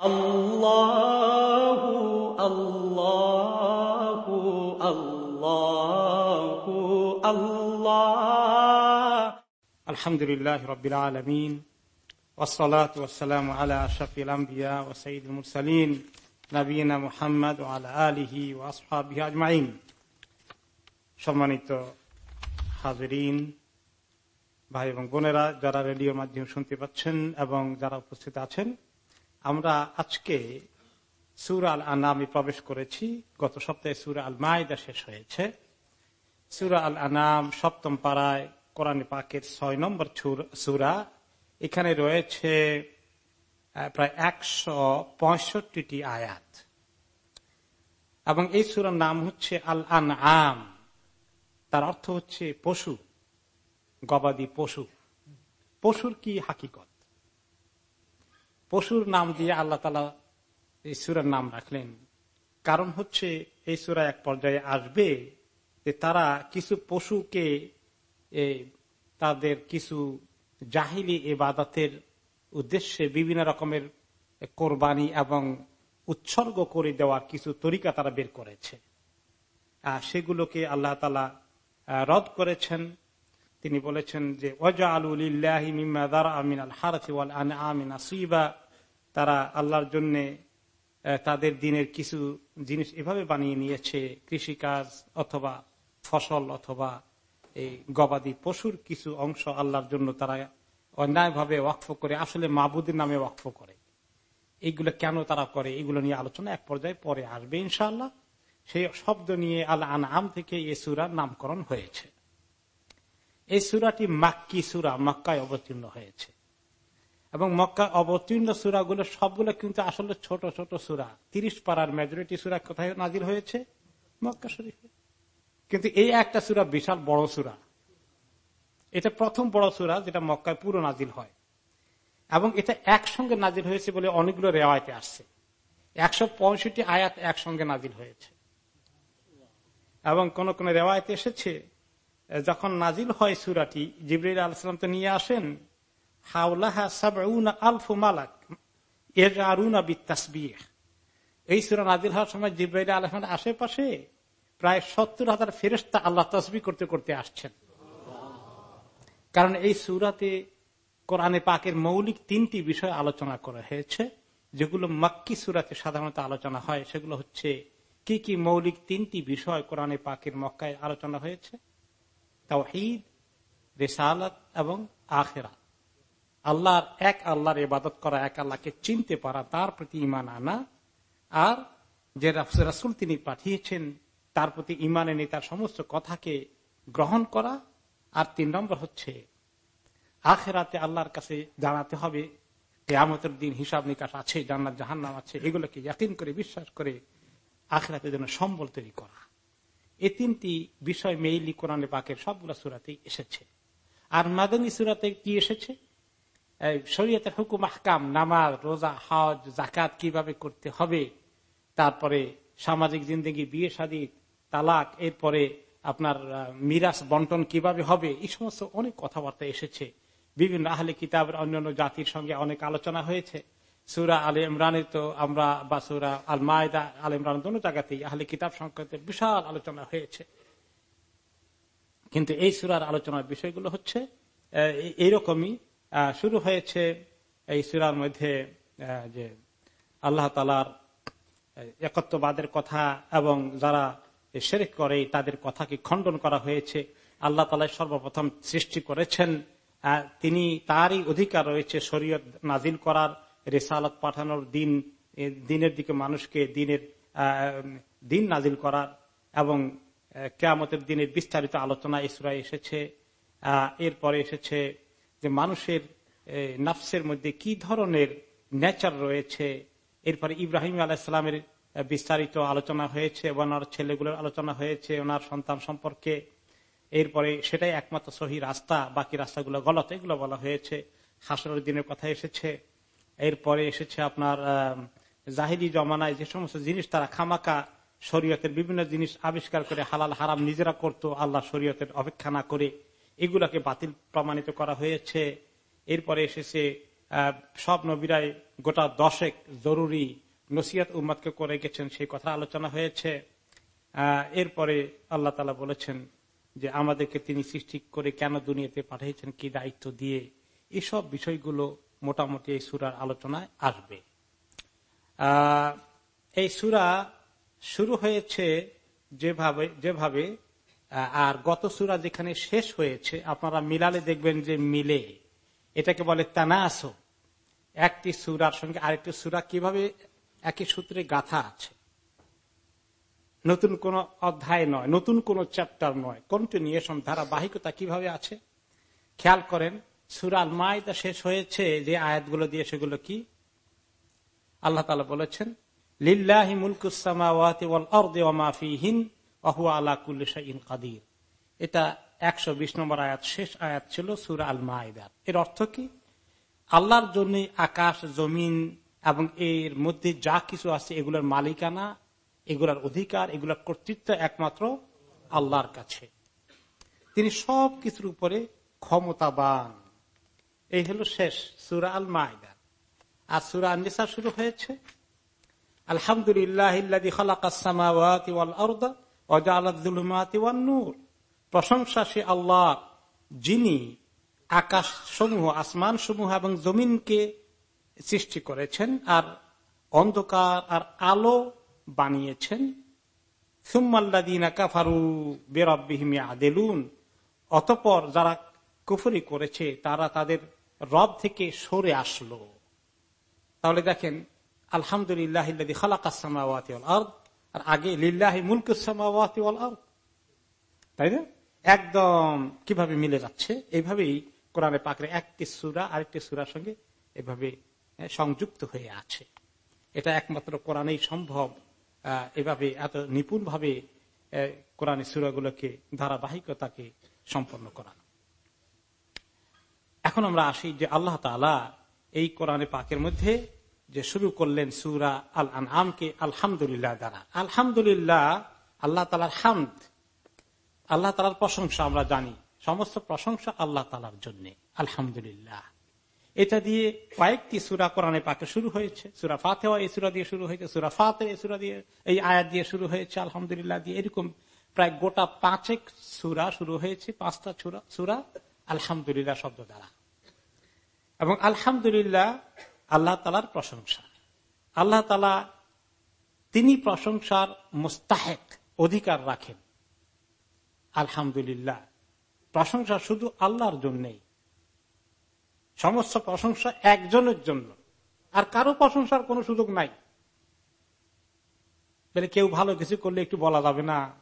الله الله الله الله الحمد لله رب العالمين والصلاة والسلام على أشرف الأنبياء وسيد المرسلين نبينا محمد وعلى آله وأصحابه أجمعين সম্মানিত হাজরিন ভাই এবং বোনেরা যারা রেডিওর মাধ্যমে শুনতে পাচ্ছেন এবং যারা উপস্থিত আছেন আমরা আজকে সুর আল আনামে প্রবেশ করেছি। গত সপ্তাহে সুর আল মায়দা শেষ হয়েছে। সুরা আল আনাম সপ্তম পাড়ায় কোরআন পাকের ছয় নম্বর সুরা। এখানে রয়েছে প্রায় একশো পঁয়ষট্টি আয়াত। এবং এই সুরার নাম হচ্ছে আল আন আম তার অর্থ হচ্ছে পশু, গবাদি পশু। পশুর কি হাকিকত? পশুর নাম দিয়ে আল্লাহ তালা এই সুরের নাম রাখলেন। কারণ হচ্ছে এই সুরা এক পর্যায়ে আসবে যে তারা কিছু পশুকে তাদের কিছু জাহিলি এবাদতের উদ্দেশ্যে বিভিন্ন রকমের কোরবানি এবং উৎসর্গ করে দেওয়ার কিছু তরিকা তারা বের করেছে। আর সেগুলোকে আল্লাহ তালা রদ করেছেন। তিনি বলেছেন যে ওজা আলুলিল্লাহিমিনা তারা আল্লাহর জন্য তাদের দিনের কিছু জিনিস এভাবে বানিয়ে নিয়েছে, কৃষিকাজ অথবা ফসল অথবা এই গবাদি পশুর কিছু অংশ আল্লাহর জন্য তারা অন্যায়ভাবে ওয়াকফ করে, আসলে মাবুদের নামে ওয়াকফ করে। এইগুলো কেন তারা করে, এগুলো নিয়ে আলোচনা এক পর্যায়ে পরে আসবে ইনশাল্লাহ সেই শব্দ নিয়ে আল আম থেকে এ সুরার নামকরণ হয়েছে। এই সুরাটি মাক্কি সুরা, মক্কায় অবতীর্ণ হয়েছে। এবং মক্কা অবতীর্ণ সুরাগুলো সবগুলো কিন্তু আসলে ছোট ছোট সুরা। তিরিশ পাড়ার মেজরিটি সুরা কোথায় নাজির হয়েছে? মক্কা শরীফে। কিন্তু এই একটা সুরা বিশাল বড় সুরা। এটা প্রথম বড় সুরা যেটা মক্কায় পুরো নাজিল হয়। এবং এটা একসঙ্গে নাজিল হয়েছে বলে অনেকগুলো রেওয়ায়তে আসছে। একশো পঁয়ষট্টি আয়াত একসঙ্গে নাজিল হয়েছে। এবং কোন কোন রেওয়ায়তে এসেছে যখন নাজিল হয় সুরাটি, জিবরিল আলাম তো নিয়ে আসেন, হাওলাহা সাবউনা আলফু মালাক এজারুনা বিত্তাসবিহ। এই সুরা নাজিল হওয়ার সময় জিব্রাইল আলহামের আশেপাশে প্রায় সত্তর হাজার ফেরেস্তা আল্লাহ তসবি করতে করতে আসছেন। কারণ এই সুরাতে কোরআনে পাকের মৌলিক তিনটি বিষয় আলোচনা করা হয়েছে, যেগুলো মাক্কি সুরাতে সাধারণত আলোচনা হয়। সেগুলো হচ্ছে, কি কি মৌলিক তিনটি বিষয় কোরআনে পাকের মক্কায় আলোচনা হয়েছে তাও ঈদ রেসালত এবং আখেরা আল্লাহর এক আল্লাহর ইবাদত করা, এক আল্লাহকে চিনতে পারা, তার প্রতি ইমান আনা, আর যে রাসুল তিনি পাঠিয়েছেন, তার প্রতি ইমান এনে তার সমস্ত কথাকে গ্রহণ করা, আর তিন নম্বর হচ্ছে, আখেরাতে আল্লাহর কাছে জানাতে হবে, কেয়ামতের দিন হিসাব নিকাশ আছে, জান্নাত জাহান্নাম আছে, এগুলোকে ইয়াকিন করে, বিশ্বাস করে আখেরাতে যেন সম্বল তৈরি করা। এই তিনটি বিষয় মেইলি কোরআনে পাকের সবগুলো সুরাতেই এসেছে। আর মাদানী সুরাতে কি এসেছে? শরীয়তের হুকুম, আহকাম, নামাজ, রোজা, হজ জাকাত কীভাবে করতে হবে? তারপরে সামাজিক জিন্দগি, বিয়ে শাদী, তালাক, এরপরে আপনার মিরাস বন্টন কীভাবে হবে? এই সমস্ত অনেক কথাবার্তা এসেছে। বিভিন্ন আহলে কিতাবের অন্যান্য জাতির সঙ্গে অনেক আলোচনা হয়েছে। সুরা আলী ইমরানের তো আমরা বা সুরা আল মায়দা আল ইমরান দোনো জায়গাতেই আহলে কিতাব সংক্রান্ত বিশাল আলোচনা হয়েছে। কিন্তু এই সুরার আলোচনার বিষয়গুলো হচ্ছে এইরকমই শুরু হয়েছে এই সুরার মধ্যে যে আল্লাহ তালার একত্ববাদের কথা এবং যারা সেরেক করে তাদের কথাকে খণ্ডন করা হয়েছে। আল্লাহ তালা সর্বপ্রথম সৃষ্টি করেছেন তিনি তারই অধিকার রয়েছে শরীয়ত নাজিল করার। রেসালত পাঠানোর দিন দিনের দিকে মানুষকে দিনের দিন নাজিল করার এবং কেয়ামতের দিনের বিস্তারিত আলোচনা ইসরায় এসেছে। এরপরে এসেছে যে মানুষের নাফসের মধ্যে কি ধরনের নেচার রয়েছে। এরপরে ইব্রাহিম আলাহিসামের বিস্তারিত আলোচনা হয়েছে, ওনার ছেলেগুলোর আলোচনা হয়েছে, ওনার সন্তান সম্পর্কে। এরপরে সেটাই একমাত্র সহি রাস্তা, বাকি রাস্তাগুলো গলত, এগুলো বলা হয়েছে। হাসরের দিনের কথা এসেছে। এরপরে এসেছে আপনার জাহিদি জমানায় যে সমস্ত জিনিস তারা খামাকা শরীয়তের বিভিন্ন জিনিস আবিষ্কার করে হালাল হারাম নিজেরা করত, আল্লাহ শরীয়তের অপেক্ষা না করে এগুলাকে বাতিল প্রমাণিত করা হয়েছে। এরপরে এসেছে সব নবীরাই গোটা দশেক জরুরি নসিয়াত উম্মাদকে করে গেছেন, সেই কথা আলোচনা হয়েছে। এরপরে আল্লাহ তালা বলেছেন যে আমাদেরকে তিনি সৃষ্টি করে কেন দুনিয়াতে পাঠিয়েছেন, কি দায়িত্ব দিয়ে? এসব বিষয়গুলো মোটামুটি এই সুরার আলোচনায় আসবে। এই সুরা শুরু হয়েছে যেভাবে যেভাবে আর গত সুরা যেখানে শেষ হয়েছে, আপনারা মিলালে দেখবেন যে মিলে। এটাকে বলে তানাস। একটি সুরার সঙ্গে আরেকটি সুরা কীভাবে একই সূত্রে গাথা আছে। নতুন কোন অধ্যায় নয়, নতুন কোন চ্যাপ্টার নয়। কন্টিনিউশন ধারাবাহিকতা কীভাবে আছে? খেয়াল করেন সুরাল মায়দা শেষ হয়েছে, যে আয়াতগুলো দিয়ে, সেগুলো কি? আল্লাহ তালা বলেছেন, লিল্লাহি এটা একশো বিশ নম্বর আয়াত, শেষ আয়াত ছিল আল মায়দার এর অর্থ কি? আল্লাহর জন্য আকাশ, জমিন এবং এর মধ্যে যা কিছু আছে, এগুলোর মালিকানা, এগুলার অধিকার, এগুলার কর্তৃত্ব একমাত্র আল্লাহর কাছে। তিনি সব কিছুর উপরে ক্ষমতাবান। এই হলো শেষ সুরা আল মায়দা আর সুরা আনিসা শুরু হয়েছে? আলহামদুলিল্লাহ প্রশংসা সে আল্লাহ, যিনি আকাশ সমূহ আসমান সমূহ এবং জমিনকে সৃষ্টি করেছেন আর অন্ধকার আর আলো বানিয়েছেন। কাফারু আদেলুন অতপর যারা কুফরি করেছে, তারা তাদের রব থেকে সরে আসলো। তাহলে দেখেন, আলহামদুলিল্লাহ আর আগে লিল্লাহি মুলকুসামাওয়াতি তাই না? একদম কীভাবে মিলে যাচ্ছে? এইভাবেই কোরআনে পাকড়ে একটি সুরা, আরেকটি সুরার সঙ্গে এভাবে সংযুক্ত হয়ে আছে। এটা একমাত্র কোরআনেই সম্ভব। এভাবে এত নিপুণ ভাবে কোরআন সুরাগুলোকে, ধারাবাহিকতাকে সম্পন্ন করা। এখন আমরা আসি যে আল্লাহ তালা এই কোরআনে পাকের মধ্যে যে শুরু করলেন সুরা আল আমকে আলহামদুলিল্লাহ দ্বারা। আলহামদুলিল্লাহ আল্লাহ তালার হামদ, আল্লাহ তালার প্রশংসা আমরা জানি। সমস্ত প্রশংসা আল্লাহ তালার জন্য, আলহামদুলিল্লাহ। এটা দিয়ে কয়েকটি সুরা কোরআনে পাকে শুরু হয়েছে। সুরা ফাতে এই সুরা দিয়ে শুরু হয়েছে, সুরা ফাতে এই সুরা দিয়ে, এই আয়াত দিয়ে শুরু হয়েছে, আলহামদুলিল্লাহ দিয়ে। এরকম প্রায় গোটা পাঁচেক সুরা শুরু হয়েছে, পাঁচটা সুরা আলহামদুলিল্লাহ শব্দ দ্বারা। এবং আলহামদুলিল্লাহ আল্লাহ তালার প্রশংসা। আল্লাহ তালা তিনি প্রশংসার মোস্তাহেক অধিকার রাখেন। আলহামদুলিল্লাহ। প্রশংসা শুধু আল্লাহর জন্যই। সমস্ত প্রশংসা একজনের জন্য। আর কারও প্রশংসার কোন সুযোগ নাই। কেউ ভালো কিছু করলে একটু বলা যাবে না।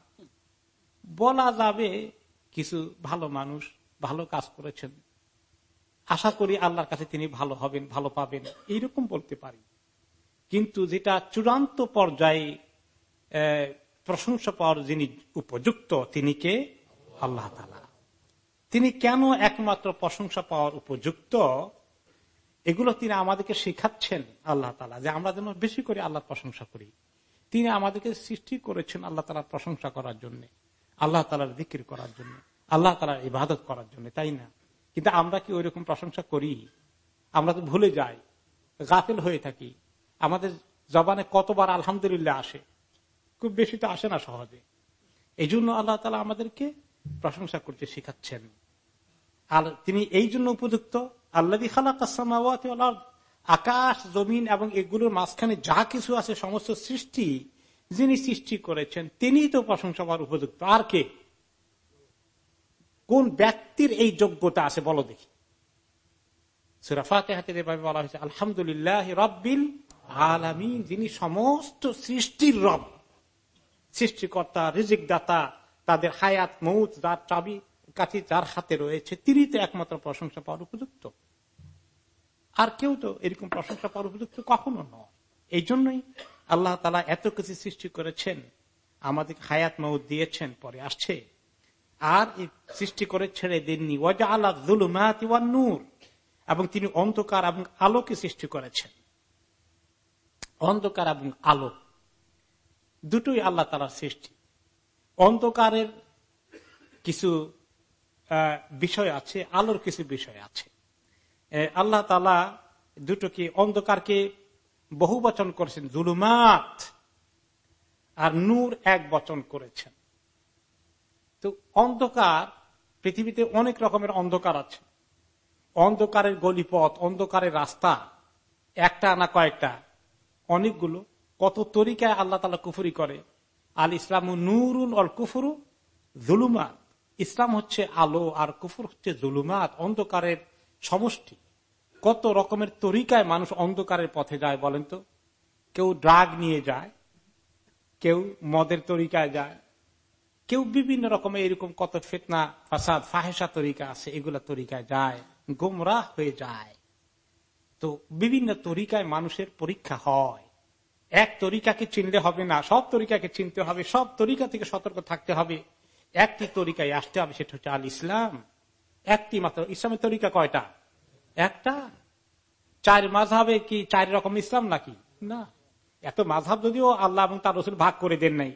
বলা যাবে কিছু ভালো মানুষ ভালো কাজ করেছেন। আশা করি আল্লাহর কাছে তিনি ভালো হবেন, ভালো পাবেন, এইরকম বলতে পারি। কিন্তু যেটা চূড়ান্ত পর্যায়ে প্রশংসা পাওয়ার যিনি উপযুক্ত, তিনি কে? আল্লাহ তিনি কেন একমাত্র প্রশংসা পাওয়ার উপযুক্ত? এগুলো তিনি আমাদেরকে শেখাচ্ছেন আল্লাহ তালা যে আমরা যেন বেশি করে আল্লাহ প্রশংসা করি। তিনি আমাদেরকে সৃষ্টি করেছেন আল্লাহ তালার প্রশংসা করার জন্য, আল্লাহ তালার দিকির করার জন্য। আল্লাহ তালার ইবাদত করার জন্য, তাই না? কিন্তু আমরা কি ওই রকম প্রশংসা করি? আমরা তো ভুলে যাই, গাফেল হয়ে থাকি। আমাদের জবানে কতবার আলহামদুলিল্লাহ আসে, খুব বেশি তো আসে না সহজে। এই জন্য আল্লাহ তালা আমাদেরকে প্রশংসা করতে শিখাচ্ছেন। আর তিনি এই জন্য উপযুক্ত আল্লাহ আকাশ, জমিন এবং এগুলোর মাঝখানে যা কিছু আছে, সমস্ত সৃষ্টি যিনি সৃষ্টি করেছেন তিনি তো প্রশংসা পাওয়ার উপযুক্ত। আর কে? কোন ব্যক্তির এই যোগ্যতা আছে বলো দেখি। সুরাফাতে হাতে বলা হয়েছে, আলহামদুলিল্লাহ রব্বিল আলামিন যিনি সমস্ত সৃষ্টির রব, সৃষ্টিকর্তা রিজিক দাতা তাদের হায়াত মৌত যার চাবি কাছে যার হাতে রয়েছে, তিনি তো একমাত্র প্রশংসা পাওয়ার উপযুক্ত। আর কেউ তো এরকম প্রশংসা পাওয়ার উপযুক্ত কখনো নয়। এই জন্যই আল্লাহ তালা এত কিছু সৃষ্টি করেছেন, আমাদের হায়াত মৌত দিয়েছেন, পরে আসছে। আর সৃষ্টি করে ছেড়ে দেননি। ওয়াজা আল্লাহ নূর। এবং তিনি অন্ধকার এবং আলোকে সৃষ্টি করেছেন। অন্ধকার এবং আলো। দুটোই আল্লাহ তালার সৃষ্টি। অন্ধকারের কিছু বিষয় আছে, আলোর কিছু বিষয় আছে। আল্লাহ তালা দুটোকে, অন্ধকারকে বহু বচন করেছেন। জুলুমাত আর নূর এক বচন করেছেন। তো অন্ধকার, পৃথিবীতে অনেক রকমের অন্ধকার আছে। অন্ধকারের গলিপথ, অন্ধকারের রাস্তা, একটা না কয়েকটা, অনেকগুলো। কত তরিকায় আল্লাহ তালা কুফুরি করে? আল ইসলাম নুরুন অল কুফুরু জুলুমাত। ইসলাম হচ্ছে আলো আর কুফুর হচ্ছে জুলুমাত, অন্ধকারের সমষ্টি। কত রকমের তরিকায় মানুষ অন্ধকারের পথে যায় বলেন তো? কেউ ড্রাগ নিয়ে যায়, কেউ মদের তরিকায় যায় কেউ বিভিন্ন রকমের এরকম কত ফেতনা, ফাসাদ ফাহেসা তরিকা আছে, এগুলা তরিকায় যায়, গোমরাহ হয়ে যায়। তো বিভিন্ন তরিকায় মানুষের পরীক্ষা হয়। এক তরিকাকে চিনলে হবে না, সব তরিকাকে চিনতে হবে, সব তরিকা থেকে সতর্ক থাকতে হবে। একটি তরিকায় আসতে হবে, সেটা হচ্ছে আল ইসলাম একটি মাত্র, ইসলামের তরিকা কয়টা? একটা। চার মাঝাবে কি চার রকম ইসলাম নাকি? না। এত মাঝাব যদিও আল্লাহ এবং তার রসুল ভাগ করে দেন নাই।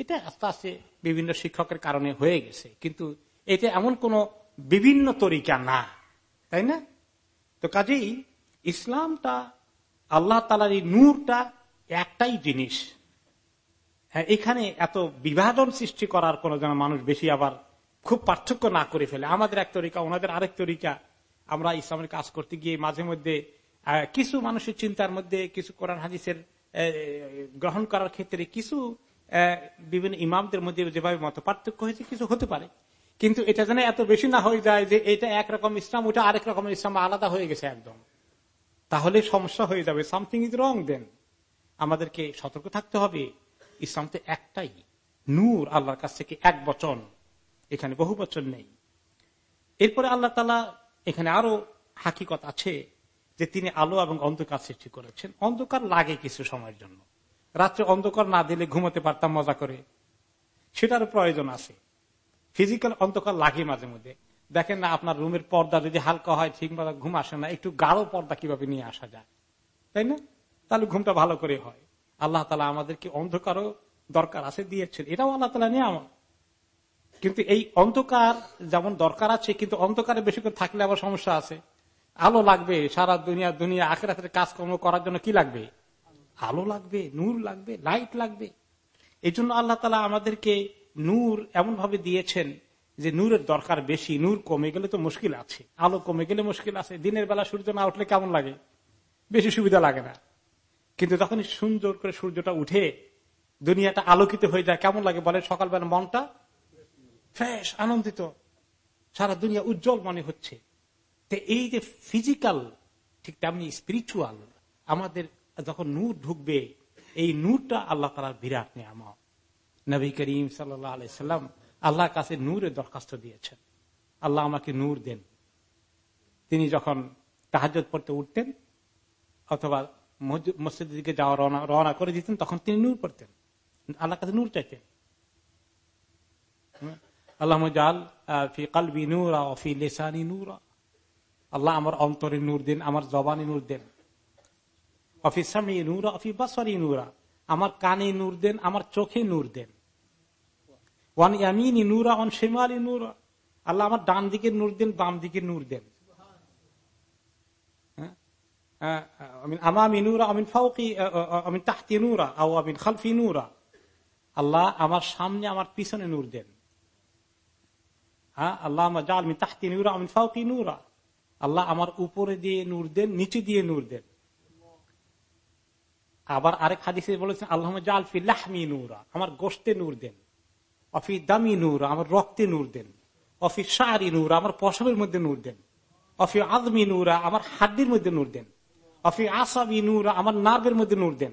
এটা আস্তে আস্তে বিভিন্ন শিক্ষকের কারণে হয়ে গেছে। কিন্তু এটা এমন কোন বিভিন্ন তরিকা না, তাই না? তো কাজেই ইসলামটা, আল্লাহ তালার এই নূরটা একটাই জিনিস। হ্যাঁ এখানে এত বিভাজন সৃষ্টি করার কোন যেন মানুষ বেশি আবার খুব পার্থক্য না করে ফেলে। আমাদের এক তরিকা, ওনাদের আরেক তরিকা। আমরা ইসলামের কাজ করতে গিয়ে মাঝে মধ্যে কিছু মানুষের চিন্তার মধ্যে, কিছু কোরআন হাদিসের গ্রহণ করার ক্ষেত্রে কিছু বিভিন্ন ইমামদের মধ্যে যেভাবে মত পার্থক্য হয়েছে, কিছু হতে পারে। কিন্তু এটা যেন এত বেশি না হয়ে যায় যে এটা একরকম ইসলাম, ওটা আরেক রকমের ইসলাম, আলাদা হয়ে গেছে একদম। তাহলে সমস্যা হয়ে যাবে সামথিং ইজ রং দেন আমাদেরকে সতর্ক থাকতে হবে। ইসলাম তো একটাই। নূর আল্লাহর কাছ থেকে এক বচন। এখানে বহু বচন নেই। এরপরে আল্লাহ তালা এখানে আরও হাকিকত আছে যে তিনি আলো এবং অন্ধকার সৃষ্টি করেছেন। অন্ধকার লাগে কিছু সময়ের জন্য। রাত্রে অন্ধকার না দিলে ঘুমাতে পারতাম, মজা করে। সেটার প্রয়োজন আছে। ফিজিক্যাল অন্ধকার লাগে মাঝে মধ্যে। দেখেন না, আপনার রুমের পর্দা যদি হালকা হয়, ঠিক মতো ঘুম আসে না, একটু গাঢ় পর্দা কীভাবে নিয়ে আসা যায়? তাই না? তাহলে ঘুমটা ভালো করে হয়। আল্লাহ তালা আমাদেরকে অন্ধকারও দরকার আছে, দিয়েছেন। এটাও আল্লাহ তালা নিয়ে আমার কিন্তু এই অন্ধকার যেমন দরকার আছে, কিন্তু অন্ধকারে বেশি করে থাকলে আবার সমস্যা আছে। আলো লাগবে, সারা দুনিয়া দুনিয়া আখের কাজকর্ম করার জন্য কি লাগবে? আলো লাগবে, নূর লাগবে লাইট লাগবে। এই জন্য আল্লাহ তালা আমাদেরকে নূর এমন ভাবে দিয়েছেন যে নূরের দরকার বেশি, নূর কমে গেলে তো মুশকিল আছে, আলো কমে গেলে মুশকিল আছে, দিনের বেলা সূর্য না উঠলে কেমন লাগে? বেশি সুবিধা লাগে না। কিন্তু যখন সুন্দর করে সূর্যটা উঠে, দুনিয়াটা আলোকিত হয়ে যায়, কেমন লাগে বলে সকালবেলা মনটা ফ্রেশ আনন্দিত। সারা দুনিয়া উজ্জ্বল মনে হচ্ছে। তো এই যে ফিজিক্যাল ঠিক তেমনি স্পিরিচুয়াল আমাদের যখন নূর ঢুকবে, এই নূরটা আল্লাহ তালার বিরাট নিয়ামত। নবী করিম সাল্লাম আল্লাহর কাছে নূরের দরখাস্ত দিয়েছেন। আল্লাহ আমাকে নূর দেন। তিনি যখন তাহাজ পড়তে উঠতেন অথবা মসজিদের দিকে যাওয়া রওনা রওনা করে দিতেন, তখন তিনি নূর পড়তেন। আল্লাহ কাছে নূর চাইতেন। আল্লাহ জাল ফি কালবি নূরা ফি লেসানি নূরা। আল্লাহ আমার অন্তরে নূর দেন, আমার জবানি নূর দেন। আমার কানে নূর দেন আমার চোখে নূর দেন নূরা অন শেমালি নূরা আল্লাহ আমার ডান দিকে নূর দেন বাম দিকে নূর দেন আমিন আমিন আল্লাহ আমার সামনে আমার পিছনে নূর দেন হ্যাঁ আল্লাহ আমার জাল তাহতি নূরা আমিন ফাউকি নূরা আল্লাহ আমার উপরে দিয়ে নূর দেন নিচে দিয়ে নূর দেন আবার আরেক হাদিসে বলেছেন আল্লাহ নূরা আমার গোস্তে নূর দেন। অফি দামি নূর আমার রক্তে নূর দেন। অফি সারি নূর আমার পশমের মধ্যে নূর দেন। অফি আদমি নূরা আমার হাড্ডির মধ্যে নূর দেন। অফি আসাবি নূরা আমার নার্ভের মধ্যে নূর দেন।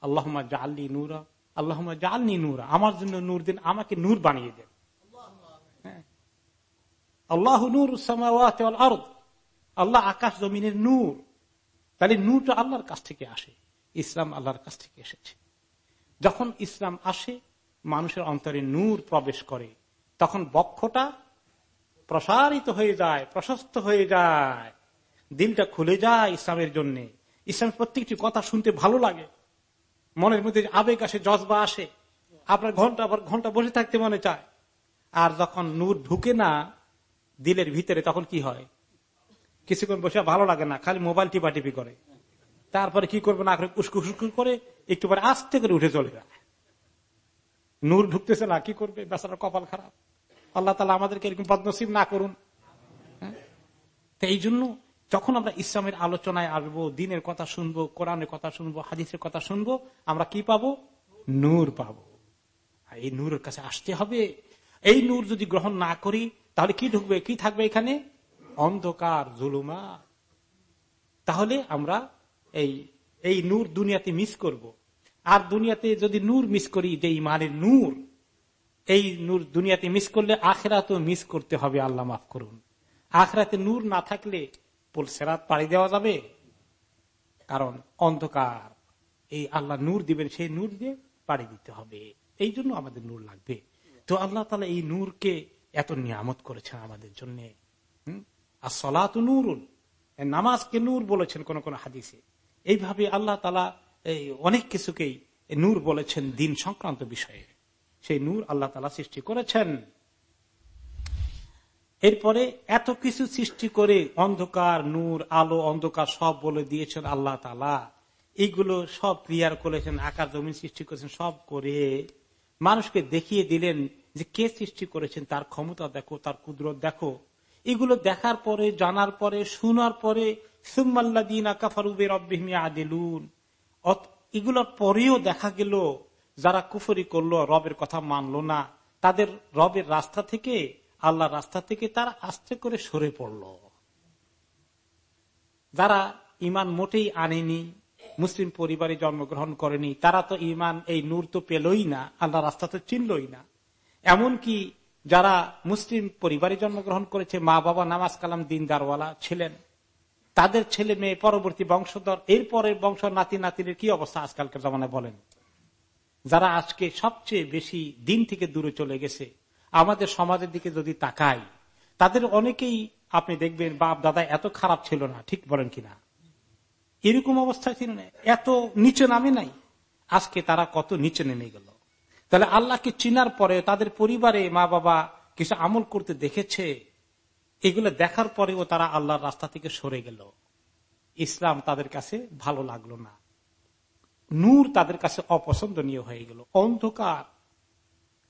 আল্লাহ জাল্লি নূরা আল্লাহ জালনি নূরা আমার জন্য নূর দেন, আমাকে নূর বানিয়ে দেন। হ্যাঁ। আল্লাহ নূর আরদ আল্লাহ আকাশ জমিনের নূর। তাহলে নূরটা আল্লাহর কাছ থেকে আসে, ইসলাম আল্লাহর কাছ থেকে এসেছে। যখন ইসলাম আসে, মানুষের অন্তরে নূর প্রবেশ করে, তখন বক্ষটা প্রসারিত হয়ে যায়, প্রশস্ত হয়ে যায়। দিলটা খুলে যায় ইসলামের জন্য। ইসলামের প্রত্যেকটি কথা শুনতে ভালো লাগে। মনের মধ্যে আবেগ আসে, জজবা আসে। আপনার ঘণ্টা পর ঘণ্টা বসে থাকতে মনে চায়। আর যখন নূর ঢুকে না, দিলের ভিতরে তখন কি হয়? কিছুক্ষণ বসে ভালো লাগে না, খালি মোবাইল টিপা টিপি করে। তারপরে কি করবে না উস্কু উস্কু করে একটু পরে আস্তে করে উঠে চলে যায়। নূর ঢুকতেছে না, কি করবে? বেচারা কপাল খারাপ। আল্লাহ তালা আমাদেরকে এরকম বদনসিব না করুন। হ্যাঁ? এই জন্য যখন আমরা ইসলামের আলোচনায় আসব, দিনের কথা শুনব, কোরআনের কথা শুনব, হাদিসের কথা শুনব, আমরা কি পাবো? নূর পাবো। এই নূরের কাছে আসতে হবে। এই নূর যদি গ্রহণ না করি, তাহলে কি ঢুকবে? কি থাকবে এখানে? অন্ধকার জুলুমা। তাহলে আমরা এই এই নূর দুনিয়াতে মিস করব। আর দুনিয়াতে যদি নূর মিস করি, যে ইমানের নূর, এই নূর দুনিয়াতে মিস করলে আখেরা তো মিস করতে হবে, আল্লাহ মাফ করুন। আখরাতে নূর না থাকলে সেরাত পাড়ি দেওয়া যাবে। কারণ অন্ধকার, এই আল্লাহ নূর দিবেন, সেই নূর দিয়ে পাড়ি দিতে হবে। এই জন্য আমাদের নূর লাগবে। তো আল্লাহ তালা এই নূরকে এত নিয়ামত করেছেন আমাদের জন্য। আর সলাত নূরুন নামাজকে নূর বলেছেন কোন কোন হাদিসে। এইভাবে আল্লাহ তালা এই অনেক কিছুকেই নূর বলেছেন দিন সংক্রান্ত বিষয়ে। সেই নূর আল্লাহ তালা সৃষ্টি করেছেন। এরপরে এত কিছু সৃষ্টি করে অন্ধকার, নূর, আলো, অন্ধকার সব বলে দিয়েছেন আল্লাহ তালা এইগুলো সব ক্রিয়ার করেছেন, আকার, জমিন সৃষ্টি করেছেন, সব করে মানুষকে দেখিয়ে দিলেন যে কে সৃষ্টি করেছেন, তার ক্ষমতা দেখো, তার কুদরত দেখো। এগুলো দেখার পরে, জানার পরে, শোনার পরে এগুলোর পরেও দেখা গেল, যারা কুফরি করল, রবের কথা মানলো না। তাদের রবের রাস্তা থেকে আল্লাহ রাস্তা থেকে তারা আস্তে করে সরে পড়ল। যারা ইমান মোটেই আনেনি, মুসলিম পরিবারে জন্মগ্রহণ করেনি, তারা তো ইমান এই নূর তো পেলই না আল্লাহ রাস্তা তো চিনলই না। এমনকি যারা মুসলিম পরিবারে জন্মগ্রহণ করেছে, মা বাবা নামাজ কালাম দিন দারওয়ালা ছিলেন। তাদের ছেলে মেয়ে পরবর্তী বংশধর এরপরের বংশ নাতি নাতিনের কি অবস্থা আজকালকার জমানায় বলেন? যারা আজকে সবচেয়ে বেশি দিন থেকে দূরে চলে গেছে, আমাদের সমাজের দিকে যদি তাকাই, তাদের অনেকেই আপনি দেখবেন বাপ দাদা এত খারাপ ছিল না, ঠিক বলেন কিনা? এরকম অবস্থায় ছিল না এত নিচে নামে নাই। আজকে তারা কত নিচে নেমে গেল। তাহলে আল্লাহকে চিনার পরে তাদের পরিবারে মা বাবা কিছু আমল করতে দেখেছে, এগুলো দেখার পরেও তারা আল্লাহর রাস্তা থেকে সরে গেল। ইসলাম তাদের কাছে ভালো লাগল না। নূর তাদের কাছে অপছন্দনীয় হয়ে গেল। অন্ধকার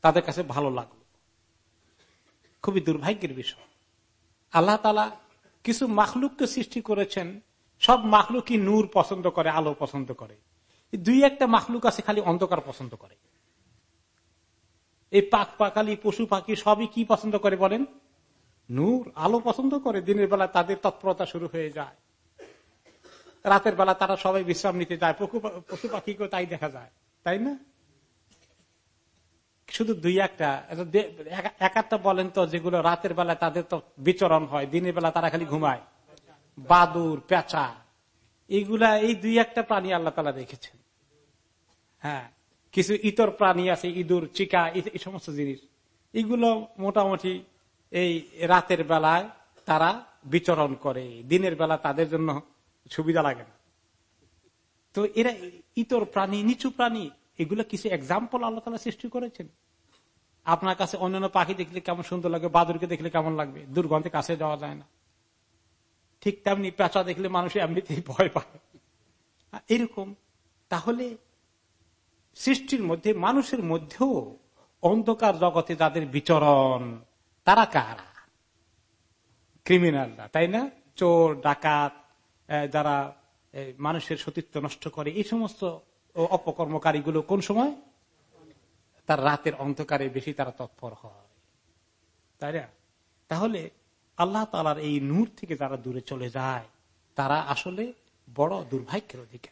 তাদের কাছে ভালো লাগল। খুবই দুর্ভাগ্যের বিষয়। আল্লাহ তালা কিছু মাখলুককে সৃষ্টি করেছেন। সব মাখলুকই নূর পছন্দ করে, আলো পছন্দ করে। দুই একটা মাখলুক আছে, খালি অন্ধকার পছন্দ করে। এই পাক পাকালি, পশু পাখি সবই কি পছন্দ করে বলেন? নূর আলো পছন্দ করে, দিনের বেলা তাদের তৎপরতা শুরু হয়ে যায়। রাতের বেলা তারা সবাই বিশ্রাম নিতে যায়, পশু পাখিকেও তাই দেখা যায়, তাই না? শুধু দুই একটা এক একটা বলেন তো যেগুলো রাতের বেলা তাদের তো বিচরণ হয়, দিনের বেলা তারা খালি ঘুমায়। বাদুর, পেঁচা, এইগুলা, এই দুই একটা প্রাণী আল্লাহ তালা রেখেছেন। হ্যাঁ কিছু ইতর প্রাণী আছে, ইঁদুর, চিকা, এই সমস্ত জিনিস। এগুলো মোটামুটি এই রাতের বেলায় তারা বিচরণ করে। দিনের বেলা তাদের জন্য সুবিধা লাগে না। তো এরা ইতর প্রাণী, নিচু প্রাণী, এগুলো কিছু এক্সাম্পল আল্লাহ তালা সৃষ্টি করেছেন। আপনার কাছে অন্যান্য পাখি দেখলে কেমন সুন্দর লাগবে বাদুরকে দেখলে কেমন লাগবে? দুর্গন্ধে কাছে যাওয়া যায় না। ঠিক তেমনি পেঁচা দেখলে মানুষ এমনিতেই ভয় পায়। এরকম, তাহলে সৃষ্টির মধ্যে, মানুষের মধ্যেও অন্ধকার জগতে যাদের বিচরণ। তারা কারা? ক্রিমিনালরা, তাই না? চোর, ডাকাত যারা মানুষের সতীত্ব নষ্ট করে। এই সমস্ত অপকর্মকারীগুলো কোন সময়? তার রাতের অন্ধকারে বেশি তারা তৎপর হয়। তাই না? তাহলে আল্লাহ তালার এই নূর থেকে যারা দূরে চলে যায়, তারা আসলে বড় দুর্ভাগ্যের অধিকারী।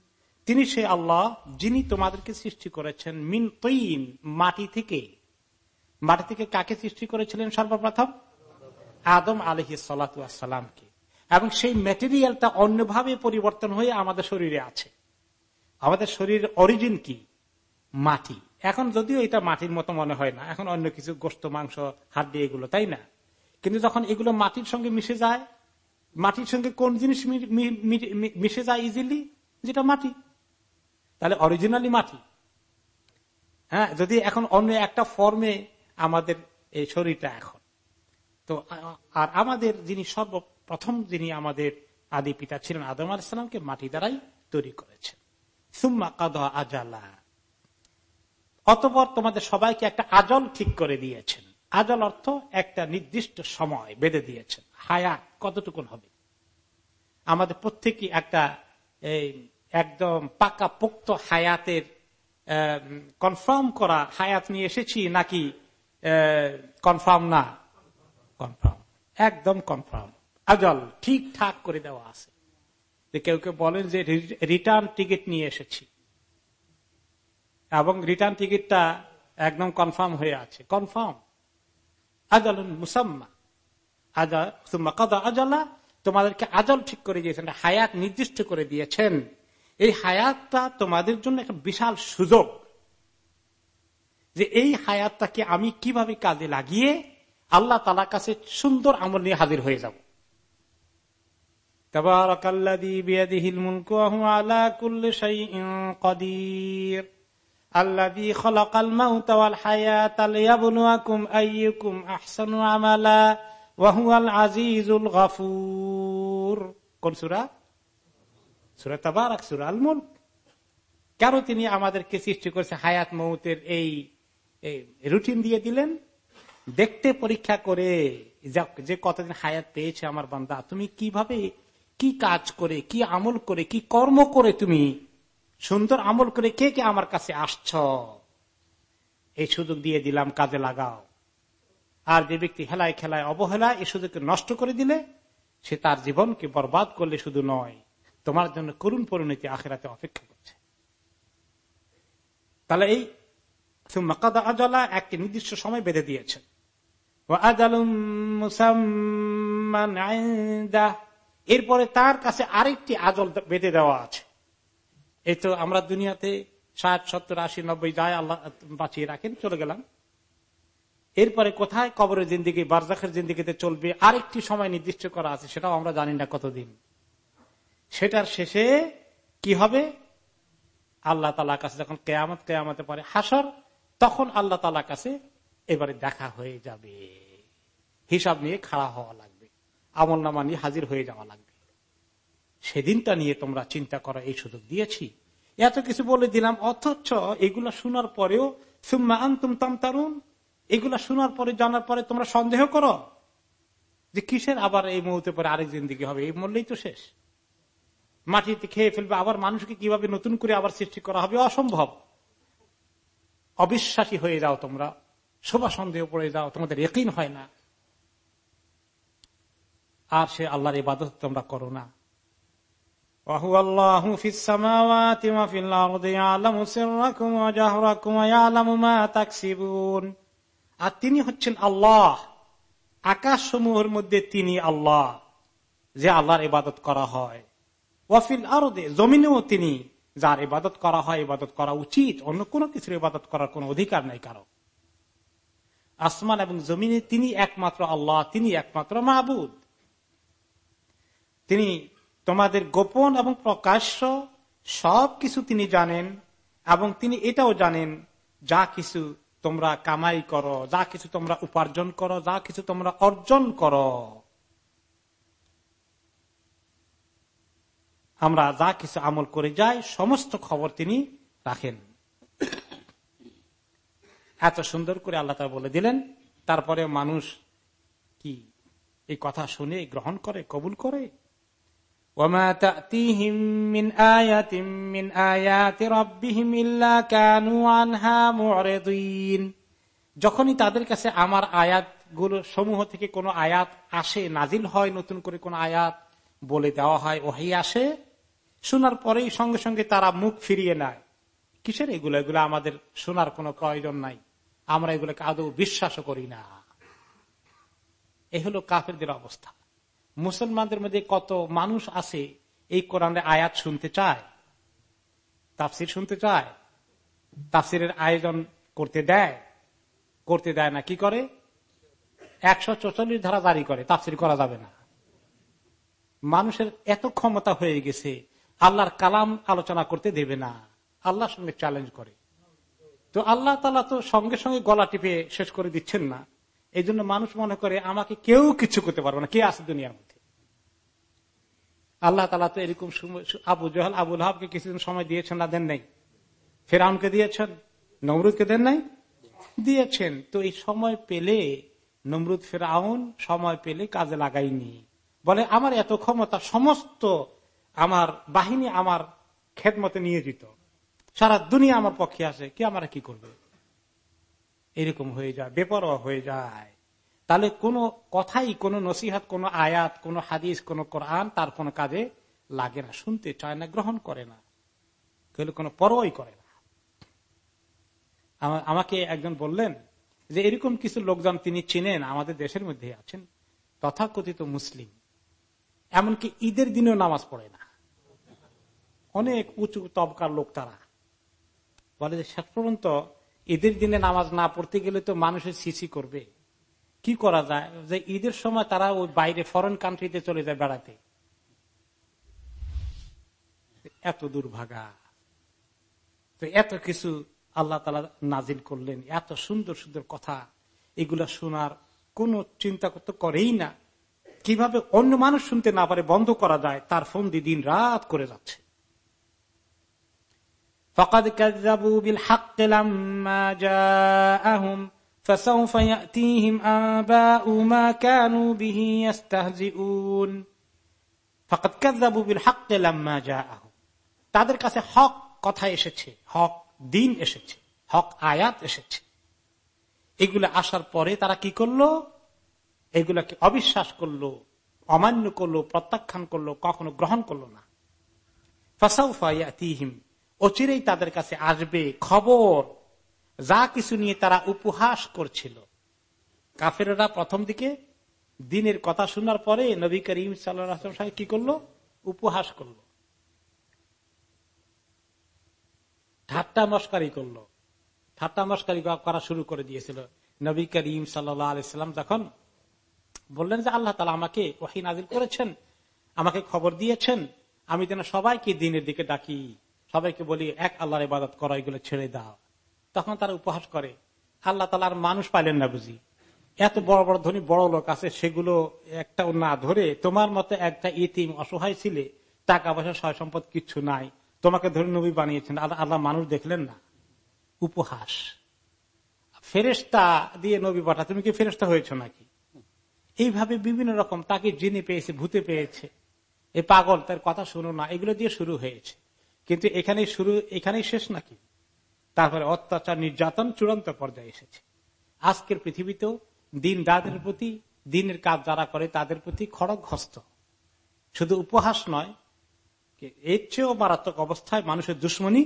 তিনি সেই আল্লাহ যিনি তোমাদেরকে সৃষ্টি করেছেন মিন তৈন মাটি থেকে। মাটি থেকে কাকে সৃষ্টি করেছিলেন সর্বপ্রথম? আদম আলহি সালাতামকে এবং সেই ম্যাটেরিয়ালটা অন্যভাবে পরিবর্তন হয়ে আমাদের শরীরে আছে। আমাদের শরীরের অরিজিন কি? মাটি। এখন যদিও এটা মাটির মতো মনে হয় না, এখন অন্য কিছু গোস্ত, মাংস, হাড্ডি এগুলো, তাই না? কিন্তু যখন এগুলো মাটির সঙ্গে মিশে যায়, মাটির সঙ্গে কোন জিনিস মিশে যায় ইজিলি যেটা মাটি। তাহলে অরিজিনালি মাটি। হ্যাঁ যদি এখন অন্য একটা ফর্মে আমাদের এই শরীরটা এখন। তো, আর আমাদের যিনি সর্বপ্রথম যিনি আমাদের আদি পিতা ছিলেন, আদম আলাইসালামকে মাটি দ্বারাই তৈরি করেছেন। সুম্মা কাদা আজালা। অতপর তোমাদের সবাইকে একটা আজল ঠিক করে দিয়েছেন। আজল অর্থ একটা নির্দিষ্ট সময় বেঁধে দিয়েছেন। হায়াত কতটুকুন হবে? আমাদের প্রত্যেকই একটা একদম পাকা পোক্ত হায়াতের কনফার্ম করা, হায়াত নিয়ে এসেছি নাকি কনফার্ম না? কনফার্ম একদম কনফার্ম আজল, ঠিকঠাক করে দেওয়া আছে। যে কেউ কেউ বলেন যে রিটার্ন টিকিট নিয়ে এসেছি। এবং রিটার্ন টিকিটটা একদম কনফার্ম হয়ে আছে। কনফার্ম আজল মুসাম্মা আজলা, তোমাদেরকে আজল ঠিক করে দিয়েছেন, হায়াত নির্দিষ্ট করে দিয়েছেন। এই হায়াতটা তোমাদের জন্য একটা বিশাল সুযোগ যে এই হায়াতটাকে আমি কীভাবে কাজে লাগিয়ে আল্লাহ তালা কাছে সুন্দর আমল নিয়ে হাজির হয়ে যাব। কোন সুরা? সুরা তাবারাক, সুরা আল কেন তিনি আমাদেরকে সৃষ্টি করেছে হায়াত মৌতের এই রুটিন দিয়ে দিলেন? দেখতে পরীক্ষা করে যে কতদিন হায়াত পেয়েছে আমার বান্দা, তুমি কীভাবে কি কাজ করে, কি আমল করে, কি কর্ম করে তুমি? সুন্দর আমল করে কে কে আমার কাছে আসছ? এই সুযোগ দিয়ে দিলাম, কাজে লাগাও। আর যে ব্যক্তি হেলায় খেলায় অবহেলায়, এই সুযোগকে নষ্ট করে দিলে, সে তার জীবনকে বরবাদ করলে শুধু নয় তোমার জন্য করুণ পরিণতি আখেরাতে অপেক্ষা করছে। তাহলে এই আজলা একটি নির্দিষ্ট সময় বেঁধে দিয়েছেন। এরপরে তার কাছে আরেকটি আজল বেঁধে দেওয়া আছে। এই তো আমরা দুনিয়াতে ষাট, সত্তর, আশি, নব্বই যায় আল্লাহ বাঁচিয়ে রাখেন, চলে গেলাম। এরপরে কোথায়? কবরের জিন্দিগি, বারজাখের জিন্দিগিতে চলবে। আরেকটি সময় নির্দিষ্ট করা আছে, সেটাও আমরা জানি না কতদিন। সেটার শেষে কি হবে? আল্লাহ তালা কাছে যখন কেয়ামত কেয়ামতে পরে হাসর তখন আল্লাহ তালা কাছে এবারে দেখা হয়ে যাবে। হিসাব নিয়ে খাড়া হওয়া লাগবে। আমল নামা নিয়ে হাজির হয়ে যাওয়া লাগবে। সেদিনটা নিয়ে তোমরা চিন্তা করো এই সুযোগ দিয়েছি। এত কিছু বলে দিলাম, অথচ এগুলা শোনার পরেও, সুম্মা আন্তুম তাম তারুন এগুলা শোনার পরে, জানার পরে তোমরা সন্দেহ করো যে কিসের আবার এই মুহূর্তে পরে আরেক জিন্দিগি হবে? এই মরলেই তো শেষ। মাটিতে খেয়ে ফেলবে, আবার মানুষকে কীভাবে নতুন করে আবার সৃষ্টি করা হবে? অসম্ভব। অবিশ্বাসী হয়ে যাও তোমরা। শোভা সন্দেহ পড়ে যাও, তোমাদের একই হয় না। আর সে আল্লাহর ইবাদত তোমরা করো না। আর তিনি হচ্ছেন আল্লাহ। আকাশ সমূহের মধ্যে তিনি আল্লাহ, যে আল্লাহর ইবাদত করা হয়। ওয়াফিল আরদে, জমিনেও তিনি যার ইবাদত করা হয়, ইবাদত করা উচিত, অন্য কোনো কিছুর ইবাদত করার কোন অধিকার নাই কারও। আসমান এবং জমিনে তিনি একমাত্র আল্লাহ, তিনি একমাত্র মাহবুদ। তিনি তোমাদের গোপন এবং প্রকাশ্য সব কিছু তিনি জানেন এবং তিনি এটাও জানেন, যা কিছু তোমরা কামাই করো, যা কিছু তোমরা উপার্জন করো, যা কিছু তোমরা অর্জন করো। আমরা যা কিছু আমল করে যাই, সমস্ত খবর তিনি রাখেন। এত সুন্দর করে আল্লাহ তা বলে দিলেন তারপরে মানুষ কি এই কথা শুনে, গ্রহণ করে, কবুল করে? যখনই তাদের কাছে আমার আয়াতগুলো সমূহ থেকে কোনো আয়াত আসে, নাজিল হয়, নতুন করে কোন আয়াত বলে দেওয়া হয় ওহাই আসে শোনার পরেই সঙ্গে সঙ্গে তারা মুখ ফিরিয়ে নেয়। কিসের এগুলো? এগুলো আমাদের শোনার কোনো প্রয়োজন নাই। আমরা এগুলোকে আদৌ বিশ্বাসও করি না। এ হলো কাফেরদের অবস্থা। মুসলমানদের মধ্যে কত মানুষ আছে, এই কোরআনের আয়াত শুনতে চায়? তাফসির শুনতে চায়? তাফসিরের আয়োজন করতে দেয়? করতে দেয় না, কি করে? একশো চৌচল্লিশ ধারা জারি করে, তাফসির করা যাবে না। মানুষের এত ক্ষমতা হয়ে গেছে আল্লাহর কালাম আলোচনা করতে দেবে না। আল্লাহর সঙ্গে চ্যালেঞ্জ করে। তো আল্লাহ তালা তো সঙ্গে সঙ্গে গলা টিপে শেষ করে দিচ্ছেন না। এই জন্য মানুষ মনে করে, আমাকে কেউ কিছু করতে পারবে না। কে আছে দুনিয়ার মধ্যে? আল্লাহ তালা তো এরকম আবু জহাল, আবুল হাবকে কিছুদিন সময় দিয়েছেন না, দেন নাই। ফেরাউনকে দিয়েছেন, নমরুদকে দেন নাই? দিয়েছেন। তো এই সময় পেলে নমরুদ, ফেরাউন সময় পেলে কাজে লাগাইনি বলে, আমার এত ক্ষমতা, সমস্ত আমার বাহিনী আমার খেদমতে নিয়োজিত। সারা দুনিয়া আমার পক্ষে আসে, কি আমরা কি করবে? এরকম হয়ে যায়, বেপরোয়া হয়ে যায়। তাহলে কোন কথাই, কোন নসিহাত, কোন আয়াত, কোন হাদিস, কোন কোরআন তার কোন কাজে লাগে না, শুনতে চায় না, গ্রহণ করে না। কেউ কোনো পরোয়াই করে না। আমাকে একজন বললেন যে, এরকম কিছু লোকজন তিনি চিনেন, আমাদের দেশের মধ্যে আছেন, তথাকথিত মুসলিম। এমনকি ঈদের দিনেও নামাজ পড়ে না। অনেক উঁচু তবকার লোক তারা। বলে যে শেষ পর্যন্ত ঈদের দিনে নামাজ না পড়তে গেলে তো মানুষের সিসি করবে। কি করা যায়? যে ঈদের সময় তারা ওই বাইরে ফরেন কান্ট্রিতে চলে যায় বেড়াতে। এত দুর্ভাগা। তো এত কিছু আল্লাহ তালা নাজিল করলেন। এত সুন্দর সুন্দর কথা এগুলা শোনার কোন চিন্তা করতে করেই না। কীভাবে অন্য মানুষ শুনতে না পারে, বন্ধ করা যায়। তার ফোন দিয়ে দিন রাত করে যাচ্ছে। فقد كذبوا بالحق لما جاءهم فسوف يأتيهم آباء ما كانوا به يستهزئون فقد كذبوا بالحق لما جاءهم তাদের কাছে হক কথা এসেছে হক দিন এসেছে হক আয়াত এসেছে এগুলো আসার পরে তারা কি করলো এগুলাকে অবিশ্বাস করলো অমান্য করলো প্রত্যাখ্যান করলো কখনো গ্রহণ করলো না ফাসাউফাইয়াতিহিম অচিরেই তাদের কাছে আসবে খবর। যা কিছু নিয়ে তারা উপহাস করছিল। কাফেরা প্রথম দিকে দিনের কথা শোনার পরে নবী করিম সাল্লাম সাহেব কি করল? উপহাস করল। ঠাট্টা মস্কারি করল। ঠাট্টা মস্কারি করা শুরু করে দিয়েছিল। নবী করিম সাল্লাম যখন বললেন যে আল্লাহ তালা আমাকে ওহি করেছেন, আমাকে খবর দিয়েছেন, আমি যেন সবাইকে দিনের দিকে ডাকি। সবাইকে বলি, এক আল্লাহর ইবাদত করো, এগুলো ছেড়ে দাও। তখন তারা উপহাস করে, আল্লাহ তালার মানুষ পাইলেন না বুঝি। এত বড় বড় ধনী বড় লোক আছে, সেগুলো একটা না ধরে তোমার মতো একটা ইতিম অসহায় ছিলে, টাকা পয়সা, সয় সম্পদ কিচ্ছু নাই। তোমাকে ধরে নবী বানিয়েছেন, আল্লাহ আল্লাহ মানুষ দেখলেন না। উপহাস। ফেরেস্তা দিয়ে নবী পাঠা তুমি কি ফেরেস্তা হয়েছ নাকি? এইভাবে বিভিন্ন রকম, তাকে জিনে পেয়েছে, ভূতে পেয়েছে। এই পাগল, তার কথা শুনো না, এগুলো দিয়ে শুরু হয়েছে। কিন্তু এখানেই শুরু, এখানেই শেষ নাকি? তারপরে অত্যাচার, নির্যাতন চূড়ান্ত পর্যায়ে এসেছে। আজকের পৃথিবীতেও দিন যাদের প্রতি, দিনের কাজ যারা করে তাদের প্রতি খড়গ হস্ত শুধু উপহাস নয় এর চেয়েও মারাত্মক অবস্থায় মানুষের দুশ্মনী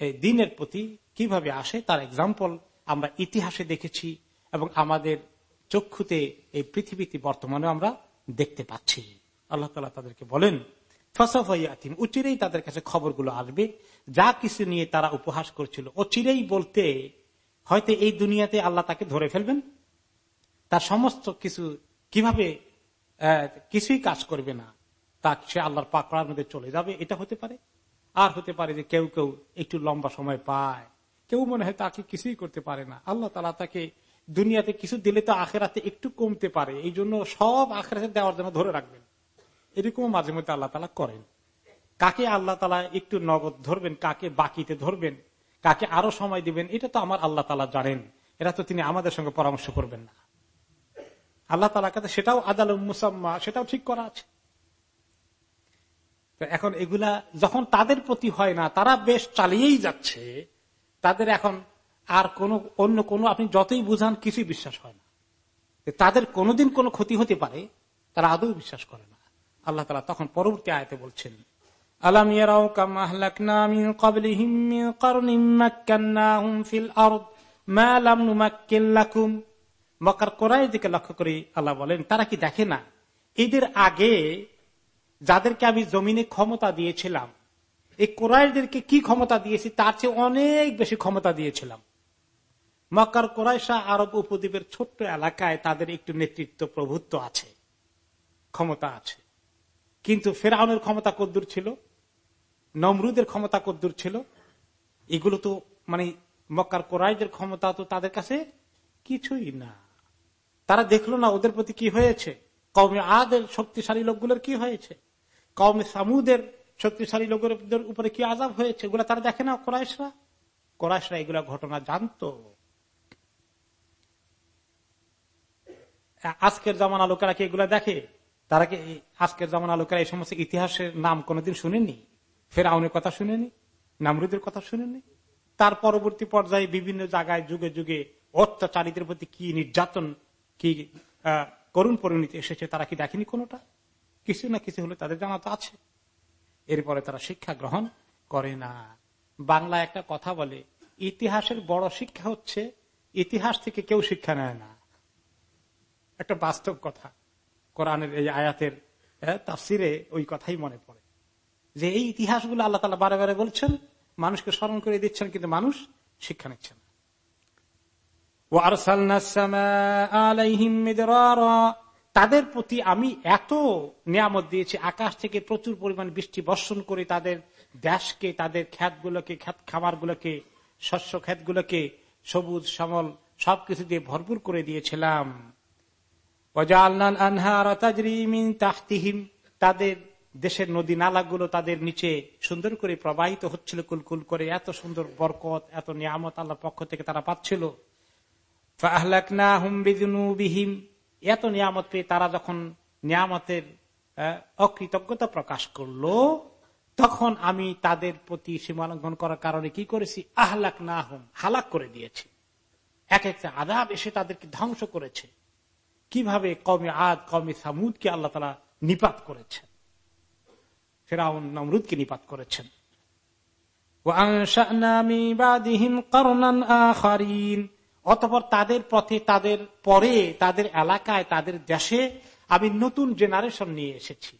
এই দিনের প্রতি কীভাবে আসে তার এক্সাম্পল আমরা ইতিহাসে দেখেছি এবং আমাদের চক্ষুতে এই পৃথিবীতে বর্তমানে আমরা দেখতে পাচ্ছি। আল্লাহ তালা তাদেরকে বলেন অচিরেই তাদের কাছে খবরগুলো আসবে। যা কিছু নিয়ে তারা উপহাস করছিল বলতে, হয়তো এই দুনিয়াতে আল্লাহ তাকে ধরে ফেলবেন। তার সমস্ত কিছু কীভাবে কিছুই কাজ করবে না, তা সে আল্লাহর পাকড়ার মধ্যে চলে যাবে, এটা হতে পারে। আর হতে পারে যে কেউ কেউ একটু লম্বা সময় পায়। কেউ মনে হয় তাকে কিছুই করতে পারে না। আল্লাহ তালা তাকে দুনিয়াতে কিছু দিলে তো আখেরাতে একটু কমতে পারে। এই জন্য সব আখেরাতে দেওয়ার জন্য ধরে রাখবেন। এরকম মাঝে মধ্যে আল্লাহ তালা করেন। কাকে আল্লাহ তালা একটু নগদ ধরবেন, কাকে বাকিতে ধরবেন, কাকে আরও সময় দিবেন, এটা তো আমার আল্লাহ তালা জানেন। এটা তো তিনি আমাদের সঙ্গে পরামর্শ করবেন না। আল্লাহ তালা কাছে সেটাও আদাল মুসাম্মা, সেটাও ঠিক করা আছে। এখন এগুলা যখন তাদের প্রতি হয় না, তারা বেশ চালিয়েই যাচ্ছে। তাদের এখন আর কোন, অন্য কোন, আপনি যতই বুঝান, কিছুই বিশ্বাস হয় না। তাদের কোনোদিন কোনো ক্ষতি হতে পারে, তারা আদৌ বিশ্বাস করে না। আল্লাহ তালা তখন পরবর্তী আয়তে বলছেন তারা কি দেখে না? এদের আগে যাদেরকে আমি জমিনে ক্ষমতা দিয়েছিলাম, এই কোরআদেরকে কি ক্ষমতা দিয়েছি, তার চেয়ে অনেক বেশি ক্ষমতা দিয়েছিলাম। মক্কার কোরআশা আরব উপদ্বীপের ছোট্ট এলাকায় তাদের একটু নেতৃত্ব প্রভুত্ব আছে, ক্ষমতা আছে। কিন্তু ফেরাউনের ক্ষমতা কদ্দুর ছিল, নমরুদের ক্ষমতা কদ্দুর ছিল। এগুলো তো মানে মক্কার কোরআদের ক্ষমতা তো তাদের কাছে কিছুই না। তারা দেখল না ওদের প্রতি কি হয়েছে। কমে আদের শক্তিশালী লোকগুলোর কি হয়েছে? কমে সামুদের শক্তিশালী লোকের উপরে কি আজাব হয়েছে? এগুলো তারা দেখে না কোরআশরা কোরআশরা এগুলা ঘটনা জানতো। আজকের জামানা লোকেরা কি এগুলা দেখে? তারা কি আজকের জামানা লোকেরা এই সমস্ত ইতিহাসের নাম কোনোদিন শুনেনি? ফেরাউনের কথা শুনেনি? নামরুদের কথা শুনেনি? তার পরবর্তী পর্যায়ে বিভিন্ন জায়গায় যুগে যুগে অত্যাচারীদের প্রতি কি নির্যাতন, কি করুণ পরিণতি এসেছে তারা কি দেখেনি কোনোটা? কিছু না কিছু হলে তাদের জানা তো আছে। এরপরে তারা শিক্ষা গ্রহণ করে না। বাংলা একটা কথা বলে, ইতিহাসের বড় শিক্ষা হচ্ছে, ইতিহাস থেকে কেউ শিক্ষা নেয় না। একটা বাস্তব কথা। কোরআনের এই আয়াতের তাফসিরে ওই কথাই মনে পড়ে। যে এই ইতিহাসগুলো আল্লাহ তালা বারে বারে বলছেন, মানুষকে স্মরণ করে দিচ্ছেন, কিন্তু মানুষ শিক্ষা নিচ্ছেন তাদের প্রতি আমি এত নিয়ামত দিয়েছি, আকাশ থেকে প্রচুর পরিমাণ বৃষ্টি বর্ষণ করে তাদের দেশকে, তাদের খ্যাতগুলোকে, খ্যাত খামারগুলোকে, শস্য খ্যাতগুলোকে সবুজ সমল সবকিছু দিয়ে ভরপুর করে দিয়েছিলাম। তাদের দেশের নদী নালাগুলো তাদের নিচে সুন্দর করে প্রবাহিত হচ্ছিল, কুলকুল করে। এত সুন্দর বরকত, এত নিয়ামত আল্লাহর পক্ষ থেকে তারা পাচ্ছিল। এত নিয়ামত পেয়ে তারা যখন নিয়ামতের অকৃতজ্ঞতা প্রকাশ করল, তখন আমি তাদের প্রতি সীমালঙ্ঘন করার কারণে কি করেছি? আহলাক না হুম হালাক করে দিয়েছি। এক একটা আদাব এসে তাদেরকে ধ্বংস করেছে। কীভাবে কমে আদ কমে সামুদকে আল্লাহ তালা নিপাত করেছেন? ফেরাউন নমরুদকে নিপাত করেছেন। অতপর তাদের পথে, তাদের পরে, তাদের এলাকায়, তাদের দেশে আমি নতুন জেনারেশন নিয়ে এসেছি।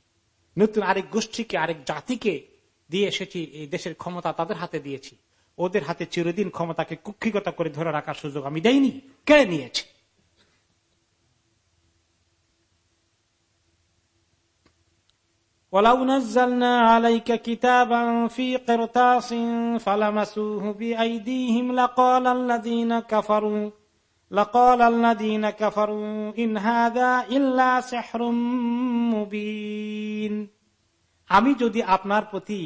নতুন আরেক গোষ্ঠীকে, আরেক জাতিকে দিয়ে এসেছি, এই দেশের ক্ষমতা তাদের হাতে দিয়েছি। ওদের হাতে চিরদিন ক্ষমতাকে কুক্ষিগত করে ধরে রাখার সুযোগ আমি দেয়নি কেড়ে নিয়েছি। ولو نزلنا عليك كتابا في قرطاس فلمسوه بأيديهم لقال الذين كفروا لقال الذين كفروا إن هذا إلا سحر مبين আমি যদি আপনার প্রতি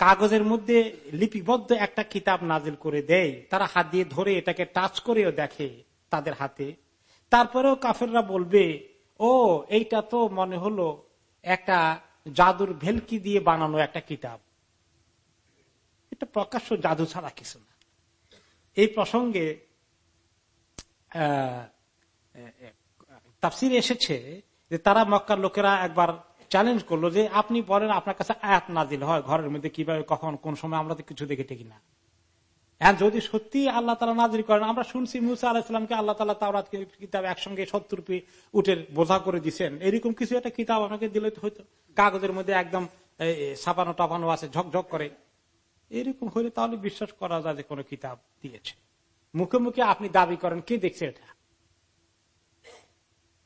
কাগজের মধ্যে লিপিবদ্ধ একটা কিতাব নাজিল করে দেয় তারা হাত দিয়ে ধরে এটাকে টাচ করেও দেখে তাদের হাতে তারপরেও কাফেররা বলবে ও এইটা তো মনে হলো একটা জাদুর ভেলকি দিয়ে বানানো একটা কিতাব। এটা প্রকাশ্য জাদু ছাড়া কিছু না। এই প্রসঙ্গে তাফসির এসেছে যে তারা মক্কার লোকেরা একবার চ্যালেঞ্জ করল যে আপনি বলেন আপনার কাছে আয়াত না নাজিল হয়, ঘরের মধ্যে কীভাবে, কখন, কোন সময়, আমরা তো কিছু দেখে ঠেকি না হ্যাঁ যদি সত্যি আল্লাহ তালা নাজির করেন, আমরা শুনছি মুসা আলাহিসামকে আল্লাহ তালা তাওরাত কিতাব একসঙ্গে সত্তর পি বোঝা করে দিচ্ছেন এরকম কিছু একটা কিতাব আমাকে দিলে হয়তো কাগজের মধ্যে একদম ছাপানো, টাপানো আছে, ঝকঝক করে। এরকম হলে তাহলে বিশ্বাস করা যায় যে কোনো কিতাব দিয়েছে। মুখে মুখে আপনি দাবি করেন, কে দেখছে এটা?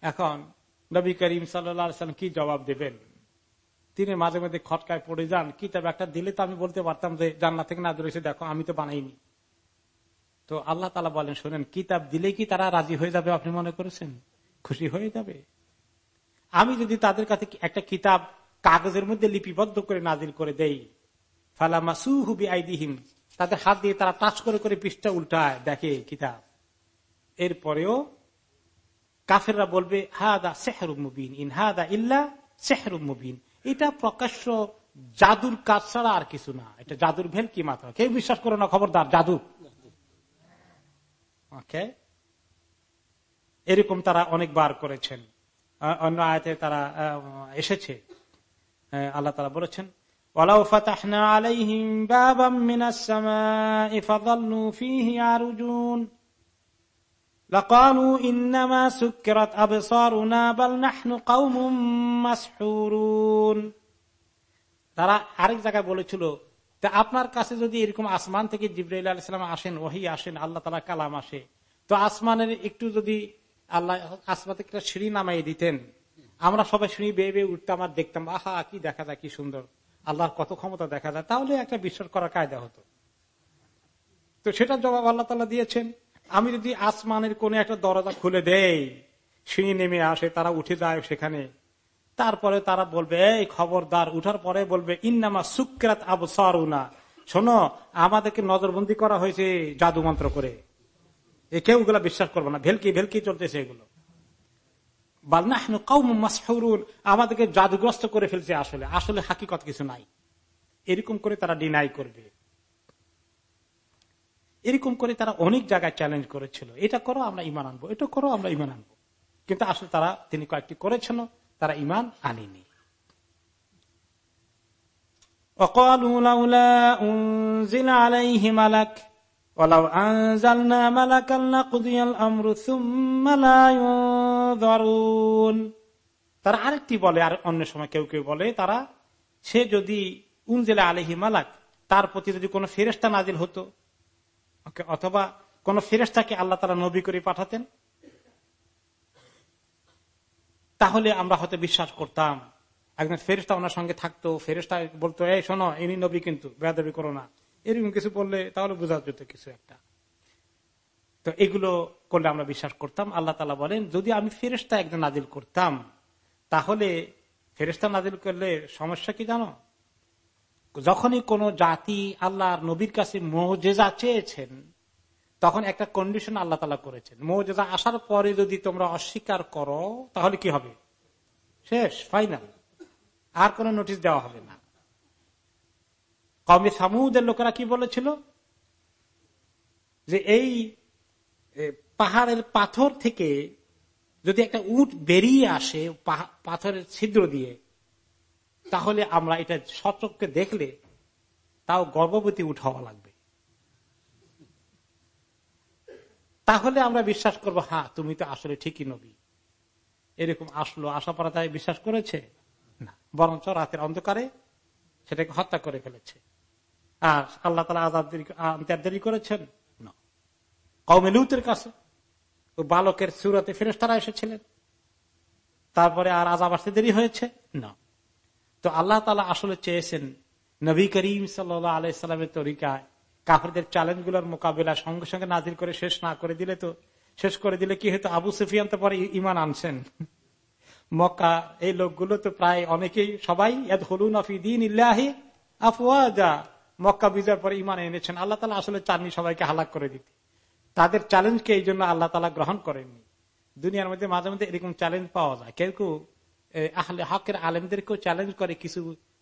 এখন নবী করিম সাল্লাম কি জবাব দেবেন? তিনি মাঝে মাঝে খটকায় পড়ে যান, কিতাব একটা দিলে তো আমি বলতে পারতাম যে জান্না থেকে না ধরেছে দেখো, আমি তো বানাইনি। তো আল্লাহ তালা বলেন, শোনেন, কিতাব দিলে কি তারা রাজি হয়ে যাবে, আপনি মনে করেছেন? খুশি হয়ে যাবে। আমি যদি তাদের কাছে একটা কিতাব কাগজের মধ্যে লিপিবদ্ধ করে নাজিল করে দেই ফালামা সুহুবি আইদিহিম তাদের হাত দিয়ে তারা টাচ করে করে পৃষ্ঠা উল্টায় দেখে কিতাব। এরপরেও কাফেররা বলবে, হাদা সেহরুম মুবিন, ইন হা হাদা ইল্লা সেহরুম মুবিন। এটা প্রকাশ্য জাদুর কাজ ছাড়া আর কিছু না। এটা জাদুর ভেলকি মাত্র? কেউ বিশ্বাস করে না, খবরদার, জাদু। এরকম তারা অনেকবার করেছেন। অন্য আয়তে তারা এসেছে। আল্লাহ তারা বলেছেন আলাইহিম বাবাম মিনাস সামাই ফাযাল্লু لقالوا إنما سكرت أبصارنا بل نحن قوم مسحورون তারা আরেক জায়গায় বলেছিল তা আপনার কাছে যদি এরকম আসমান থেকে জিব্রাইল আলাইসালাম আসেন ওহি আসেন আল্লাহ তালা কালাম আসে তো আসমানের একটু যদি আল্লাহ আসমান থেকে সিঁড়ি নামাই দিতেন আমরা সবাই সিঁড়ি বেয়ে বেয়ে উঠতাম আর দেখতাম আহা কি দেখা যায় কি সুন্দর আল্লাহর কত ক্ষমতা দেখা যায় তাহলে একটা বিশ্বাস করার কায়দা হতো তো সেটা জবাব আল্লাহ তালা দিয়েছেন আমি যদি আসমানের কোন একটা দরজা খুলে দেই সিঁড়ি নেমে আসে, তারা উঠে যায় সেখানে। তারপরে তারা বলবে, এই খবরদার। উঠার পরে বলবে, ইন্নামা সুক্রাত আবু সরুনা শোনো, আমাদেরকে নজরবন্দি করা হয়েছে জাদু মন্ত্র করে। এ কেউ গুলা বিশ্বাস করব না। ভেলকি ভেলকি চলতেছে এগুলো। আমাদেরকে জাদুগ্রস্ত করে ফেলছে আসলে। আসলে হাকিকত কিছু নাই। এরকম করে তারা ডিনাই করবে। এরকম করে তারা অনেক জায়গায় চ্যালেঞ্জ করেছিল। এটা করো, আমরা ইমান আনব। এটা করো, আমরা ইমান আনব। কিন্তু আসলে তারা, তিনি কয়েকটি করেছেন তারা ইমান আনিনি। তারা আরেকটি বলে, আর অন্য সময় কেউ কেউ বলে, তারা, সে যদি উনজেলা আলহি তার প্রতি যদি কোন ফেরেস্তা নাজিল হতো অথবা কোন ফেরেস্তাকে আল্লাহ তারা নবী করে পাঠাতেন? তাহলে আমরা হয়তো বিশ্বাস করতাম। একজন ফেরিস্তা ওনার সঙ্গে থাকতো ফেরিস্তা বলতো, এই শোনো, ইনি নবী কিন্তু বেদবি করো না। এরকম কিছু বললে তাহলে বোঝা যেত কিছু একটা। তো এগুলো করলে আমরা বিশ্বাস করতাম। আল্লাহ তালা বলেন, যদি আমি ফেরিস্তা একজন নাজিল করতাম, তাহলে ফেরিস্তা নাজিল করলে সমস্যা কি জানো? যখনই কোন জাতি আল্লাহর নবীর কাছে মোজেজা চেয়েছেন, তখন একটা কন্ডিশন আল্লাহ তালা করেছেন। মোজেজা আসার পরে যদি তোমরা অস্বীকার করো, তাহলে কি হবে? শেষ ফাইনাল আর কোন নোটিশ দেওয়া হবে না। কমে সামুদের লোকেরা কি বলেছিল? যে এই পাহাড়ের পাথর থেকে যদি একটা উট বেরিয়ে আসে পাথরের ছিদ্র দিয়ে তাহলে আমরা এটা সচককে দেখলে তাও গর্ভবতী উঠ হওয়া লাগবে। তাহলে আমরা বিশ্বাস করব হ্যাঁ তুমি তো আসলে ঠিকই নবী। এরকম আসলো, আশা পরা তাই বিশ্বাস করেছে? না। বরঞ্চ রাতের অন্ধকারে সেটাকে হত্যা করে ফেলেছে। আর আল্লাহ তালা আজাদ দেরি করেছেন? কৌমেলুতের কাছে ও বালকের সুরতে ফেরেস্তারা এসেছিলেন। তারপরে আর আজাব আসতে দেরি হয়েছে? না। তো আল্লাহ তালা আসলে চেয়েছেন নবী করিম সাল্লাহ আলাইসালামের তরিকায় কাফেরদের চ্যালেঞ্জগুলোর মোকাবিলা সঙ্গে সঙ্গে নাজির করে শেষ না করে দিলে তো, শেষ করে দিলে কি হয়তো আবু সুফিয়ান তো পরে ইমান আনছেন। মক্কা এই লোকগুলো তো প্রায় অনেকেই, সবাই আফওয়াজা। মক্কা বিজয়ের পরে ইমান এনেছেন। আল্লাহ তালা আসলে চাননি সবাইকে হালাক করে দিতে। তাদের চ্যালেঞ্জকে এই জন্য আল্লাহ তালা গ্রহণ করেননি। দুনিয়ার মধ্যে মাঝে মধ্যে এরকম চ্যালেঞ্জ পাওয়া যায়। কেউ কেউ আহলে হকের আলেমদেরকেও চ্যালেঞ্জ করে কিছু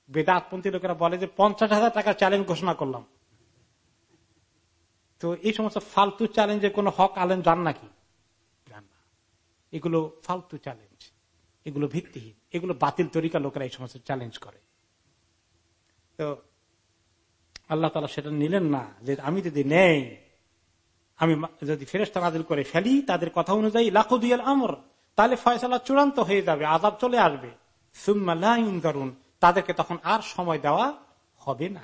বেদাতপন্থী লোকেরা বলে যে পঞ্চাশ হাজার টাকার চ্যালেঞ্জ ঘোষণা করলাম। তো এই সমস্ত ফালতু চ্যালেঞ্জে কোন হক আলেম যান নাকি? এগুলো ফালতু চ্যালেঞ্জ এগুলো ভিত্তিহীন। এগুলো বাতিল তরিকা লোকেরা এই সমস্ত চ্যালেঞ্জ করে। তো আল্লাহ তালা সেটা নিলেন না যে আমি যদি নেই, আমি যদি ফেরেস্তা নাজিল করে ফেলি, তাদের কথা অনুযায়ী লাখো দিয়াল আমর। তাহলে ফয়সালা চূড়ান্ত হয়ে যাবে আজাব চলে আসবে। সুম্মা তাদেরকে তখন আর সময় দেওয়া হবে না।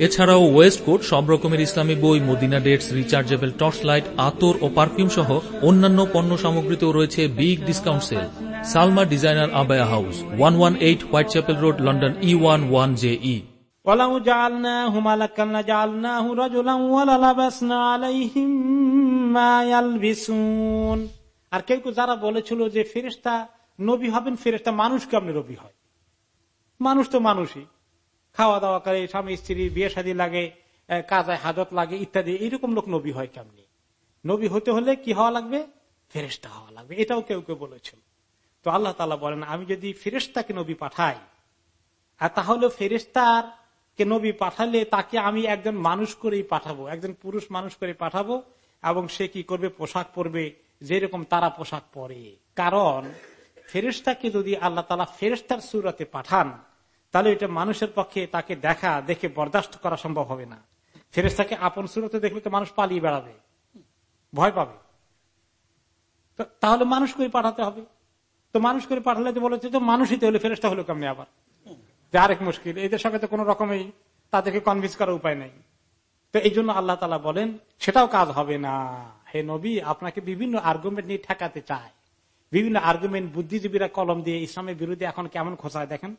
এছাড়াও ওয়েস্ট কোট সব রকমের ইসলামী বই Medina dates rechargeable torch light আতর ও পারফিউম সহ অন্যান্য পণ্য সামগ্রীতেও রয়েছে big discount sale Salma designer abaya house one one eight Whitechapel Road London E one one J E ولو جعلناه ملكا لجعلناه رجلا وللبسنا عليهم ما يلبسون আর কেউ কেউ যারা বলেছিল যে ফেরেস্তা নবী হবেন ফেরেস্তা মানুষ কেমনি নবী হয় মানুষ তো মানুষই খাওয়া দাওয়া করে, স্বামী, স্ত্রী, বিয়ে শাদী লাগে কাজায় হাজত লাগে ইত্যাদি এরকম লোক নবী হয় কেমনি? নবী হতে হলে কি হওয়া লাগবে? ফেরেস্তা হওয়া লাগবে। এটাও কেউ কেউ বলেছিল তো আল্লাহ তালা বলেন, আমি যদি ফেরেস্তাকে নবী পাঠাই, আর তাহলে ফেরেস্তার কে নবী পাঠালে তাকে আমি একজন মানুষ করেই পাঠাবো, একজন পুরুষ মানুষ করে পাঠাবো, এবং সে কি করবে? পোশাক পরবে, যেরকম তারা পোশাক পরে। কারণ ফেরেস্তাকে যদি আল্লাহ তালা ফেরেস্তার সুরতে পাঠান তাহলে এটা মানুষের পক্ষে তাকে দেখা, দেখে বরদাস্ত করা সম্ভব হবে না। ফেরেস্তাকে আপন সুরতে দেখলে তো মানুষ পালিয়ে বেড়াবে। ভয় পাবে। তাহলে মানুষ করে পাঠাতে হবে? তো মানুষ করে পাঠালে তো বলেছে তো মানুষই তো হলে ফেরেস্তা হলো কেমনি আবার? যে আরেক মুশকিল, এদের সঙ্গে তো কোন রকমেই তাদেরকে কনভিন্স করার উপায় নেই। তো এই জন্য আল্লাহ তালা বলেন, সেটাও কাজ হবে না। হে নবী, আপনাকে বিভিন্ন আর্গুমেন্ট নিয়ে ঠেকাতে চায় বিভিন্ন আর্গুমেন্ট বুদ্ধিজীবীরা কলম দিয়ে ইসলামের বিরুদ্ধে এখন কেমন খোঁচায় দেখেন?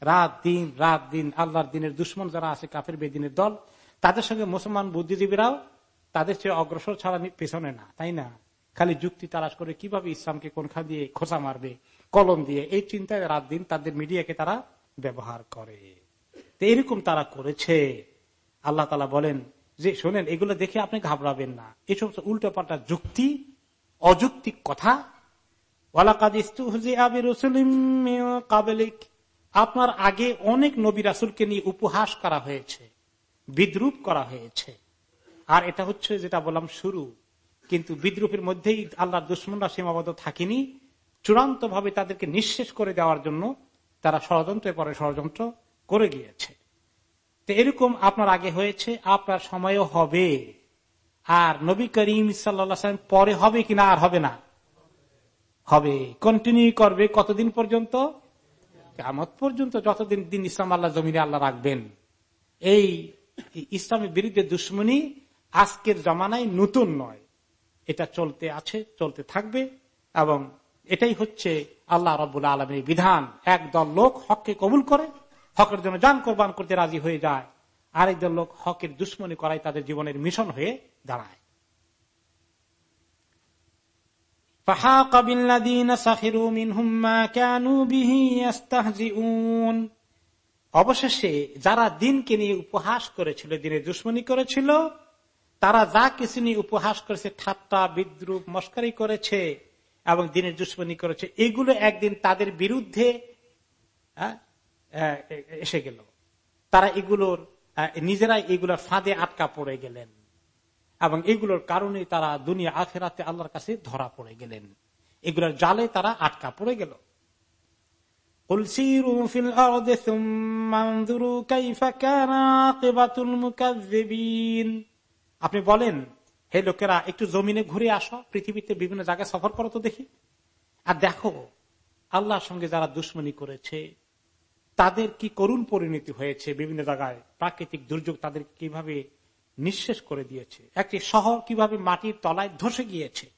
রাত দিন রাত দিন আল্লাহর দিনের দুশ্মন যারা আছে কাফের বেদিনের দল, তাদের সঙ্গে মুসলমান বুদ্ধিজীবীরাও তাদের চেয়ে অগ্রসর ছাড়া পেছনে না, তাই না? খালি যুক্তি তালাশ করে কীভাবে ইসলামকে কোনখান দিয়ে খোঁচা মারবে, কলম দিয়ে, এই চিন্তায় রাত দিন তাদের মিডিয়াকে তারা ব্যবহার করে। এরকম তারা করেছে। আল্লাহ তালা বলেন যে, শোনেন, এগুলো দেখে আপনি ঘাবড়াবেন না। সমস্ত উল্টো পাল্টা যুক্তি, অযুক্তিক কথা। আপনার আগে অনেক নবী রাসুলকে নিয়ে উপহাস করা হয়েছে, বিদ্রুপ করা হয়েছে। আর এটা হচ্ছে যেটা বললাম শুরু, কিন্তু বিদ্রুপের মধ্যেই আল্লাহর দুশ্মনরা সীমাবদ্ধ থাকেনি। চূড়ান্ত ভাবে তাদেরকে নিঃশেষ করে দেওয়ার জন্য তারা ষড়যন্ত্রের পরে ষড়যন্ত্র করে গিয়েছে। তো এরকম আপনার আগে হয়েছে, আপনার সময়ও হবে। আর নবী করিম সাল্লাম পরে হবে কিনা আর হবে না? হবে। কন্টিনিউ করবে কতদিন পর্যন্ত? কেমত পর্যন্ত যতদিন দিন ইসলাম আল্লাহ জমিনে আল্লাহ রাখবেন, এই ইসলামের বিরুদ্ধে দুশ্মনী আজকের জমানায় নতুন নয়। এটা চলতে আছে, চলতে থাকবে এবং এটাই হচ্ছে আল্লাহ রবুল্লা আলমীর বিধান। একদল লোক হককে কবুল করে, হকের জন্য যান কোরবান করতে রাজি হয়ে যায়। আরেকদল লোক হকের দুশ্মনী করাই তাদের জীবনের মিশন হয়ে দাঁড়ায়। অবশেষে যারা দিনকে নিয়ে উপহাস করেছিল দিনে দুশ্মনী করেছিল, তারা যা কিছু নিয়ে উপহাস করেছে, ঠাট্টা, বিদ্রুপ, মস্কারি করেছে এবং দিনের দুশ্মনী করেছে, এগুলো একদিন তাদের বিরুদ্ধে এসে গেল। তারা এগুলোর নিজেরাই এগুলোর ফাঁদে আটকা পড়ে গেলেন। এবং এগুলোর কারণে তারা দুনিয়া আখেরাতে আল্লাহর কাছে ধরা পড়ে গেলেন। এগুলোর জালে তারা আটকা পড়ে গেল। আপনি বলেন, হে লোকেরা, একটু জমিনে ঘুরে আসো, পৃথিবীতে বিভিন্ন জায়গায় সফর করো তো দেখি। আর দেখো, আল্লাহর সঙ্গে যারা দুশ্মনী করেছে, তাদের কি করুণ পরিণতি হয়েছে বিভিন্ন জায়গায়? প্রাকৃতিক দুর্যোগ তাদের কীভাবে নিঃশেষ করে দিয়েছে। একটি শহর কীভাবে মাটির তলায় ধসে গিয়েছে?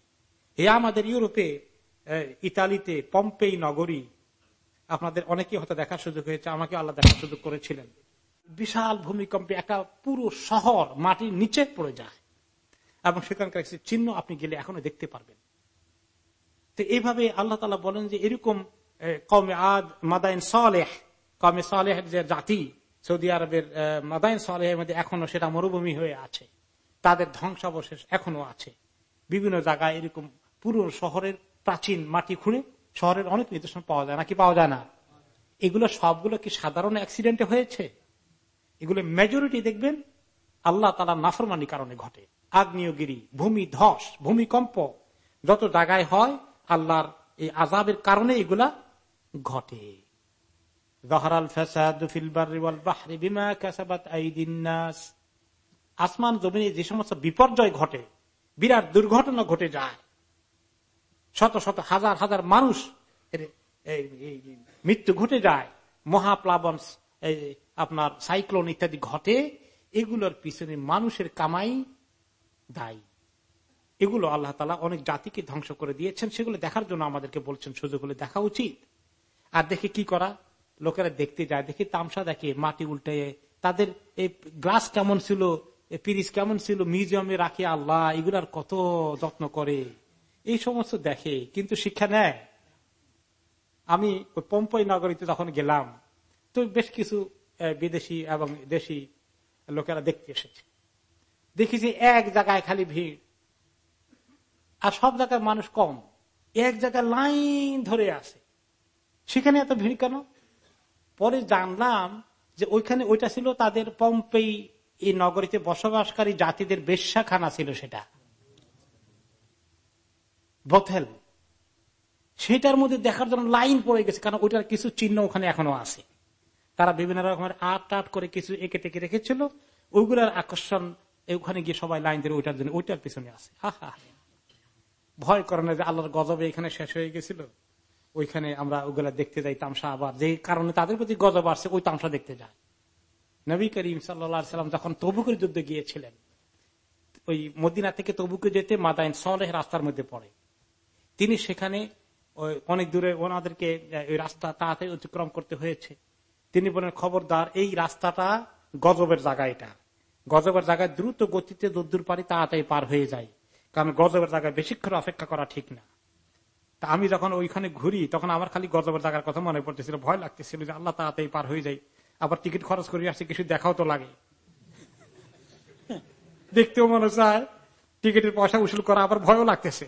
এ আমাদের ইউরোপে ইতালিতে, পম্পেই নগরী। আপনাদের অনেকে হয়তো দেখার সুযোগ হয়েছে, আমাকে আল্লাহ দেখার সুযোগ করেছিলেন। বিশাল ভূমিকম্পে একটা পুরো শহর মাটির নিচে পড়ে যায়। এবং সেখানকার চিহ্ন আপনি গেলে এখনও দেখতে পারবেন। তো এইভাবে আল্লাহ তালা বলেন যে এরকম কমে আদ মাদাইন সালেহ। কমে সালেহের যে জাতি সৌদি আরবের মাদাইন সালেহের মধ্যে এখনও সেটা মরুভূমি হয়ে আছে। তাদের ধ্বংসাবশেষ এখনও আছে। বিভিন্ন জায়গায় এরকম পুরো শহরের প্রাচীন মাটি খুঁড়ে শহরের অনেক নিদর্শন পাওয়া যায়, নাকি পাওয়া যায় না? এগুলো সবগুলো কি সাধারণ অ্যাক্সিডেন্টে হয়েছে? এগুলো মেজরিটি দেখবেন আল্লাহ তালা নাফরমানি কারণে ঘটে। আগ্নেয়গিরি, ভূমি ধস, ভূমিকম্প, যত জায়গায় হয় আল্লাহর এই আজাবের কারণে এগুলা ঘটে। আসমান জমিনে যে সমস্ত বিপর্যয় ঘটে, বিরাট দুর্ঘটনা ঘটে যায়। শত শত হাজার হাজার মানুষ মৃত্যু ঘটে যায়। মহাপ্লাবন আপনার সাইক্লোন ইত্যাদি ঘটে, এগুলোর পিছনে মানুষের কামাই দায়ী। এগুলো আল্লাহ তালা অনেক জাতিকে ধ্বংস করে দিয়েছেন। সেগুলো দেখার জন্য আমাদেরকে বলছেন, সুযোগ হলে দেখা উচিত। আর দেখে কি করা লোকেরা দেখতে যায়, দেখে তামসা দেখে, মাটি উল্টে। তাদের এই গ্লাস কেমন ছিল পিরিস কেমন ছিল, মিউজিয়ামে রাখে আল্লাহ, এগুলার কত যত্ন করে। এই সমস্ত দেখে, কিন্তু শিক্ষা নেয়। আমি ওই পম্পই নগরীতে যখন গেলাম, তো বেশ কিছু বিদেশি এবং দেশি লোকেরা দেখতে এসেছে। দেখি যে এক জায়গায় খালি ভিড়, আর সব জায়গায় মানুষ কম। এক জায়গায় লাইন ধরে আছে। সেখানে এত ভিড় কেন? পরে জানলাম যে ওইখানে ওইটা ছিল তাদের পম্পেই এই নগরীতে বসবাসকারী জাতিদের বেশ্যাখানা ছিল সেটা। বথেল। সেটার মধ্যে দেখার জন্য লাইন পড়ে গেছে, কারণ ওইটার কিছু চিহ্ন ওখানে এখনও আছে। তারা বিভিন্ন রকমের আট আট করে কিছু একে টেকে রেখেছিল, ওইগুলার আকর্ষণ ওখানে গিয়ে সবাই লাইন ধরে ওইটার জন্য, ওইটার পিছনে আছে। হা। ভয় করে না যে আল্লাহর গজবে এখানে শেষ হয়ে গেছিল? ওইখানে আমরা ওগুলা দেখতে যাই তামসা আবার যে কারণে তাদের প্রতি গজব আসছে, ওই তামসা দেখতে যায়। নবী করিম সাল্লাম যখন তবুকের যুদ্ধে গিয়েছিলেন, ওই মদিনা থেকে তবুকে যেতে মাদাইন সলেহ রাস্তার মধ্যে পড়ে। তিনি সেখানে অনেক দূরে ওনাদেরকে ওই রাস্তা তাড়াতাড়ি অতিক্রম করতে হয়েছে। তিনি বলেন, খবরদার, এই রাস্তাটা গজবের জায়গা এটা। গজবের জায়গায় দ্রুত গতিতে দূর পারি তাড়াতাড়ি পার হয়ে যায়। কারণ গজবের জায়গায় বেশিক্ষণ অপেক্ষা করা ঠিক না। তা আমি যখন ওইখানে ঘুরি, তখন আমার খালি গজবের জায়গার কথা মনে পড়তেছিল, ভয় লাগতেছিল যে আল্লাহ তাড়াতাড়ি পার হয়ে যায় আবার টিকিট খরচ করে আসছে, কিছু দেখাও তো লাগে। দেখতেও মনে চায় টিকিটের পয়সা উসুল করা আবার ভয়ও লাগতেছে।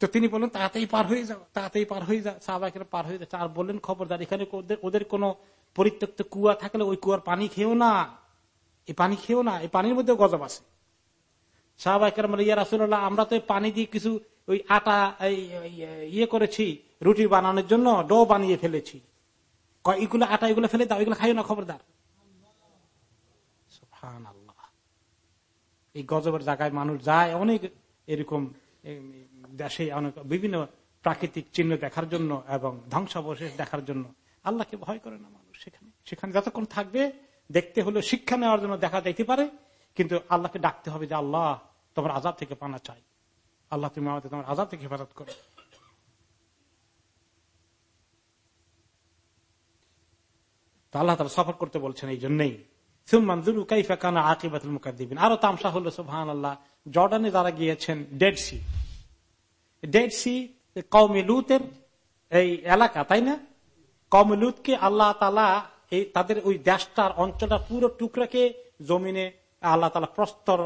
তো তিনি বললেন, তাড়াতাড়ি পার হয়ে যাও, তাড়াতাড়ি পার হয়ে যাও। সাহবাকের পার হয়ে যাচ্ছে। আর বললেন, খবরদার, এখানে ওদের কোন পরিত্যক্ত কুয়া থাকলে ওই কুয়ার পানি খেও না। এই পানি খেয়েও না, এই পানির মধ্যে গজব আছে। সাহবাকের মানে ইয়া রাসুল্লাহ আমরা তো পানি দিয়ে কিছু ওই আটা ইয়ে করেছি, রুটি বানানোর জন্য ডো বানিয়ে ফেলেছি। এগুলো আটা এগুলো ফেলে দাও, এগুলো খাইও না, খবরদার। এই গজবের জায়গায় মানুষ যায় অনেক এরকম দেশে অনেক বিভিন্ন প্রাকৃতিক চিহ্ন দেখার জন্য এবং ধ্বংসাবশেষ দেখার জন্য। আল্লাহকে ভয় করে না মানুষ সেখানে। সেখানে যতক্ষণ থাকবে, দেখতে হলে শিক্ষা নেওয়ার জন্য দেখা যাইতে পারে, কিন্তু আল্লাহকে ডাকতে হবে যে, আল্লাহ, তোমার আজাদ থেকে পানা চাই। আল্লাহ তুমি আমাদের তোমার আজাদ থেকে হেফাজত করো। আল্লাহ তারা সফর করতে বলছেন এই জন্যই। আরও তামসা হলো সুহান আল্লাহ জর্ডানে গিয়েছেন, ডেড সি। ডেড সি এই এলাকা, তাই না? কৌমি আল্লাহ তালা এই তাদের ওই দেশটার অঞ্চলটা পুরো টুকরাকে জমিনে আল্লাহ তালা প্রস্তর,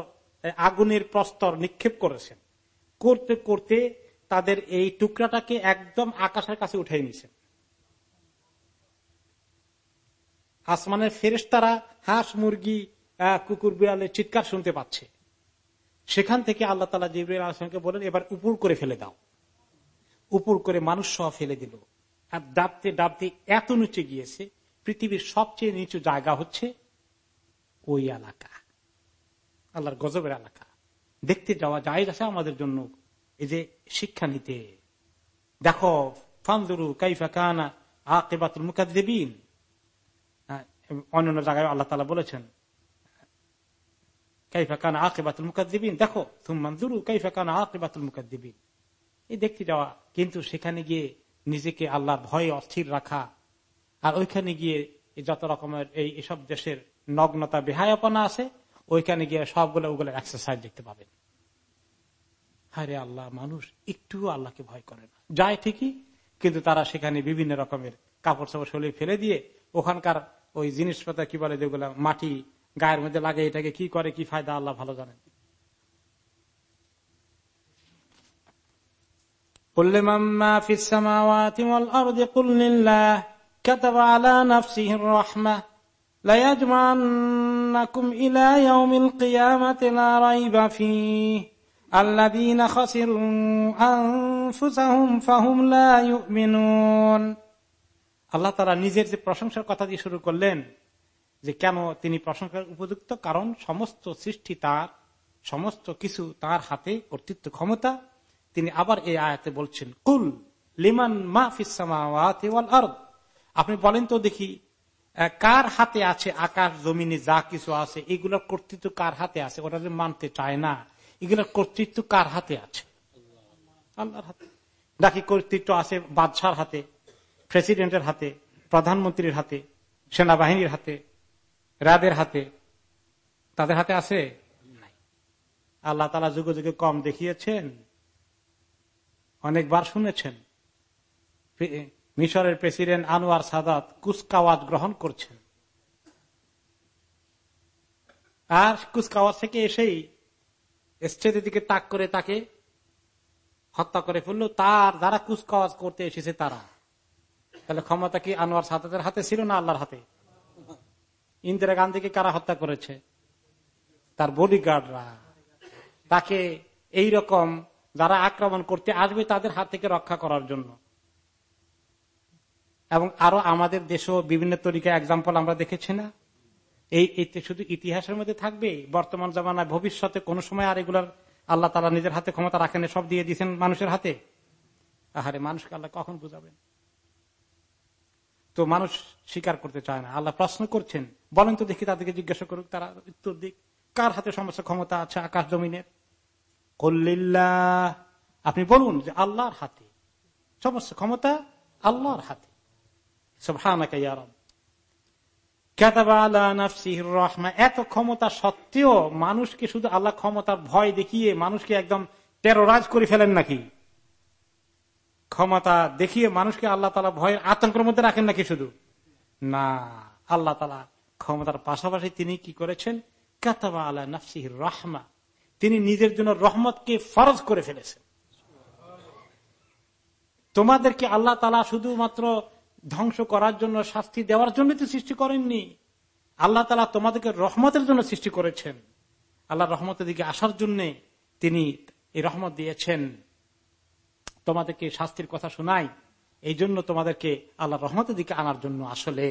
আগুনের প্রস্তর নিক্ষেপ করেছেন। করতে করতে তাদের এই টুকরাটাকে একদম আকাশের কাছে উঠে নিছেন আসমানের ফেরেস্তারা হাঁস, মুরগি কুকুর, বিড়ালের চিৎকার শুনতে পাচ্ছে। সেখান থেকে আল্লাহ তালা জিবরুল আসলামকে বলেন এবার উপর করে ফেলে দাও। উপর করে মানুষ সহ ফেলে দিল। আর ডাবতে ডাবতে এত নিচে গিয়েছে, পৃথিবীর সবচেয়ে নিচু জায়গা হচ্ছে ওই এলাকা। আল্লাহর গজবের এলাকা। দেখতে যাওয়া যায় আছে আমাদের জন্য। এই যে শিক্ষা নিতে। দেখো ফান্দুরু কাইফা কানা আকেবাতুল মুকাদ্দেবিন। অন্যান্য জায়গায় আল্লাহ তালা বলেছেন, কাইফা কানা আকেবাতুল মুকাদ্দিবিন। দেখো তুমানজুরু কাইফা কানা আকেবাতুল মুকাদ্দিবিন। এই দেখতে যাওয়া, কিন্তু সেখানে গিয়ে নিজেকে আল্লাহ ভয়ে অস্থির রাখা, আর ওইখানে গিয়ে যত রকমের এই এসব দেশের নগ্নতা, বেহায়াপনা আছে ওইখানে গিয়ে সবগুলো ওগুলো এক্সারসাইজ দেখতে পাবেন হারে আল্লাহ মানুষ একটু আল্লাহকে ভয় করে না যায় ঠিকই কিন্তু তারা সেখানে বিভিন্ন রকমের কাপড় চাপড় শরীর ফেলে দিয়ে ওখানকার ওই জিনিসপত্র কি বলে যেগুলো মাটি গায়ের মধ্যে লাগে এটাকে কি করে কি ফায়দা আল্লাহ ভালো জানেন قل لمن ليجمعنكم إلى يوم القيامة لا ريب فيه الذين خسروا أنفسهم فهم لا يؤمنون আল্লাহ তারা নিজের যে প্রশংসার কথা দিয়ে শুরু করলেন যে কেন তিনি প্রশংসার উপযুক্ত কারণ সমস্ত সৃষ্টি তার সমস্ত কিছু তার হাতে কর্তৃত্ব ক্ষমতা তিনি আবার এই আয়াতে বলছেন কুল লিমান আপনি বলেন তো দেখি কার হাতে আছে আকাশ জমিনে যা কিছু আছে এগুলোর কর্তৃত্ব কার হাতে আছে? ওরা যে মানতে চায় না এগুলোর কর্তৃত্ব কার হাতে আছে? আল্লাহর হাতে। নাকি কর্তৃত্ব আছে বাদশার হাতে, প্রেসিডেন্টের হাতে, প্রধানমন্ত্রীর হাতে, সেনাবাহিনীর হাতে, রাদের হাতে? তাদের হাতে আছে? আল্লাহ তালা যুগে যুগে কম দেখিয়েছেন, অনেকবার শুনেছেন। মিশরের প্রেসিডেন্ট আনোয়ার সাদাত কুচকাওয়াজ গ্রহণ করছেন। আর কুচকাওয়াজ থেকে এসেই স্টেজের দিকে তাক করে তাকে হত্যা করে ফেলল। তার যারা কুচকাওয়াজ করতে এসেছে তারা। তাহলে ক্ষমতা কি আনোয়ার সাদাতের হাতে ছিল না আল্লাহর হাতে? ইন্দিরা গান্ধীকে কারা হত্যা করেছে? তার বডিগার্ডরা তাকে এই রকম যারা আক্রমণ করতে আসবে তাদের হাত থেকে রক্ষা করার জন্য। এবং আরও আমাদের দেশও বিভিন্ন তরিকা এক্সাম্পল আমরা দেখেছি না? এই শুধু ইতিহাসের মধ্যে থাকবে? বর্তমান জামানায় ভবিষ্যতে কোন সময় আর এগুলার আল্লাহ তালা নিজের হাতে ক্ষমতা রাখেন সব দিয়ে দিয়েছেন মানুষের হাতে? আহারে, মানুষকে আল্লাহ কখন বুঝাবেন? তো মানুষ স্বীকার করতে চায় না। আল্লাহ প্রশ্ন করছেন, বলেন তো দেখি তাদেরকে জিজ্ঞাসা করুক, তারা উত্তর দিক। কার হাতে সমস্ত ক্ষমতা আছে আকাশ জমিনের? কল্লিল্লা আপনি বলুন যে আল্লাহর হাতে। সমস্ত ক্ষমতা আল্লাহর হাতে। এত ক্ষমতা সত্ত্বেও মানুষকে শুধু আল্লাহ ক্ষমতার ভয় দেখিয়ে মানুষকে একদম টেরোরাজ করে ফেলেন নাকি? ক্ষমতা দেখিয়ে মানুষকে আল্লাহ তালা ভয়ের আতঙ্কের মধ্যে রাখেন নাকি শুধু? না, আল্লাহ তালা ক্ষমতার পাশাপাশি তিনি কি করেছেন? কাতাবা আল্লাহ নাফসিহির রহমা। তিনি নিজের জন্য রহমতকে ফরজ করে ফেলেছেন। তোমাদেরকে আল্লাহ তালা শুধুমাত্র ধ্বংস করার জন্য শাস্তি দেওয়ার জন্য তো সৃষ্টি করেননি। আল্লাহ তালা তোমাদেরকে রহমতের জন্য সৃষ্টি করেছেন। আল্লাহ রহমতের দিকে আসার জন্য তিনি এই রহমত দিয়েছেন। তোমাদেরকে শাস্তির কথা শোনাই, এই জন্য তোমাদেরকে আল্লাহ রহমতের দিকে আনার জন্য আসলে।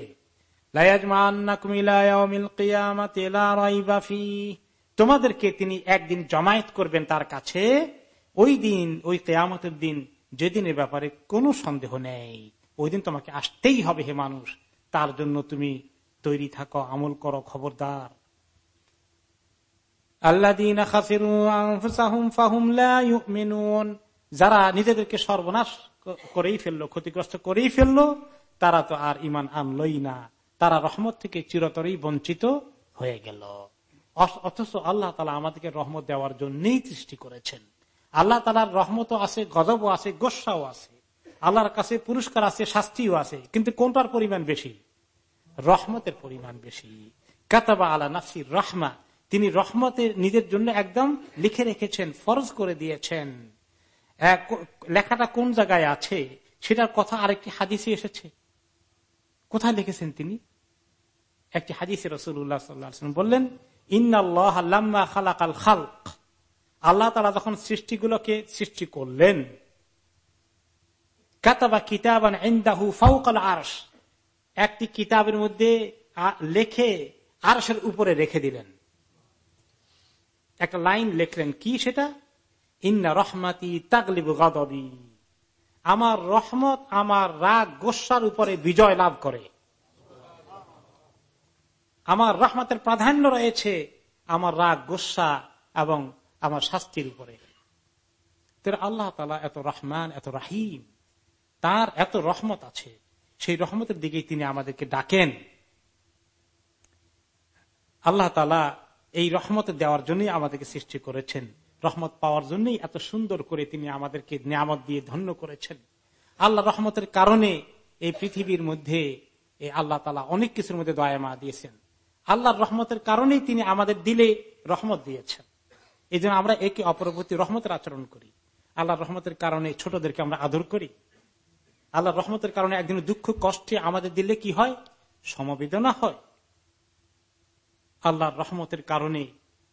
তোমাদেরকে তিনি একদিন জমায়েত করবেন তার কাছে। ওই দিন, ওই কেয়ামতের দিন, যেদিনের ব্যাপারে কোনো সন্দেহ নেই। ওই দিন তোমাকে আসতেই হবে হে মানুষ। তার জন্য তুমি তৈরি থাকো, আমল করো, খবরদার। যারা নিজেদেরকে সর্বনাশ করেই ফেলল, ক্ষতিগ্রস্ত করেই ফেলল, তারা তো আর ইমান আনলই না। তারা রহমত থেকে চিরতরেই বঞ্চিত হয়ে গেল। অথচ আল্লাহ তালা আমাদেরকে রহমত দেওয়ার জন্যই সৃষ্টি করেছেন। আল্লাহ তালার রহমতও আছে, গজবও আছে, গোসাও আছে। আল্লাহর কাছে পুরস্কার আছে, শাস্তিও আছে, কিন্তু কোনটার পরিমাণ বেশি? রহমতের পরিমাণ বেশি। কাতাবা আলা নাসির রহমা। তিনি রহমতের নিজের জন্য একদম লিখে রেখেছেন, ফরজ করে দিয়েছেন। লেখাটা কোন জায়গায় আছে? সেটার কথা আরেকটি হাদিসে এসেছে। কোথায় লিখেছেন তিনি? একটি হাদিসে রসুল্লাহ বললেন, ইন্নাল্লাহ খালাকাল খালক। আল্লাহ তালা যখন সৃষ্টিগুলোকে সৃষ্টি করলেন কাতাবা কিতাবান এন্দাহু ফাউকাল আরস একটি কিতাবের মধ্যে লেখে আরসের উপরে রেখে দিলেন। একটা লাইন লিখলেন, কি সেটা? ইন্না রহমাতি তাগলিবু গদবি। আমার রহমত আমার রাগ গোসার উপরে বিজয় লাভ করে। আমার রহমতের প্রাধান্য রয়েছে আমার রাগ গোসা এবং আমার শাস্তির উপরে। আল্লাহ তালা এত রহমান, এত রাহিম। তার এত রহমত আছে, সেই রহমতের দিকেই তিনি আমাদেরকে ডাকেন। আল্লাহ তালা এই রহমত দেওয়ার জন্যই আমাদেরকে সৃষ্টি করেছেন। রহমত পাওয়ার জন্যই এত সুন্দর করে তিনি আমাদেরকে নিয়ামত দিয়ে ধন্য করেছেন। আল্লাহ রহমতের কারণে এই পৃথিবীর মধ্যে এই আল্লাহ তালা অনেক কিছুর মধ্যে দয়ামা দিয়েছেন। আল্লাহর রহমতের কারণেই তিনি আমাদের দিলে রহমত দিয়েছেন। এই আমরা একে অপরবর্তী রহমতের আচরণ করি। আল্লাহর রহমতের কারণে ছোটদেরকে আমরা আদর করি। আল্লাহর রহমতের কারণে একদিন দুঃখ কষ্টে আমাদের দিলে কি হয়? সমবেদনা হয়। আল্লাহর রহমতের কারণে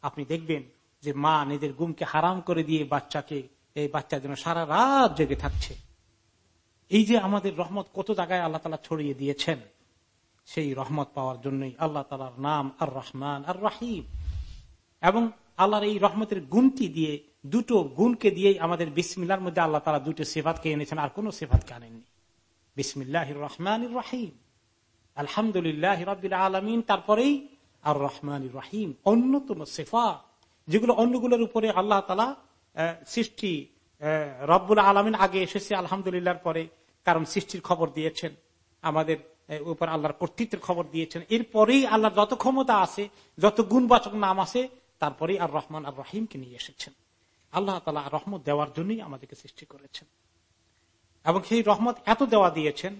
আপনি দেখবেন যে মা নিজের গুমকে হারাম করে দিয়ে বাচ্চাকে, এই বাচ্চার জন্য সারা রাত জেগে থাকছে। এই যে আমাদের রহমত কত জায়গায় আল্লাহ তালা ছড়িয়ে দিয়েছেন, সেই রহমত পাওয়ার জন্যই আল্লাহ তালার নাম আর রহমান আর রাহিম এবং আল্লাহর এই রহমতের গুণটি দিয়ে, দুটো গুণকে দিয়েই আমাদের বিসমিল্লার মধ্যে আল্লাহ তালা দুটো সেফাতকে এনেছেন, আর কোন সেফাতকে আনেননি। বিসমিল্লাহ রহমান রাহিম। আলহামদুলিল্লাহ রবিল আলমিন, তারপরেই আর রহমান রাহিম, অন্যতম সেফা যেগুলো অন্যগুলোর উপরে আল্লাহ তালা সৃষ্টি রব্বুল আলমিন আগে এসেছে, আলহামদুলিল্লাহর পরে কারণ সৃষ্টির খবর দিয়েছেন, আমাদের উপর আল্লাহর কর্তৃত্বের খবর দিয়েছেন। এরপরেই আল্লাহর যত ক্ষমতা আছে, যত গুণবাচক নাম আছে, তারপরেই আর রহমান আর রাহিমকে নিয়ে এসেছেন। আল্লাহ তালা রহমত দেওয়ার জন্যই আমাদেরকে সৃষ্টি করেছেন। এবং সেই রহমত এত দেওয়া দিয়েছেন।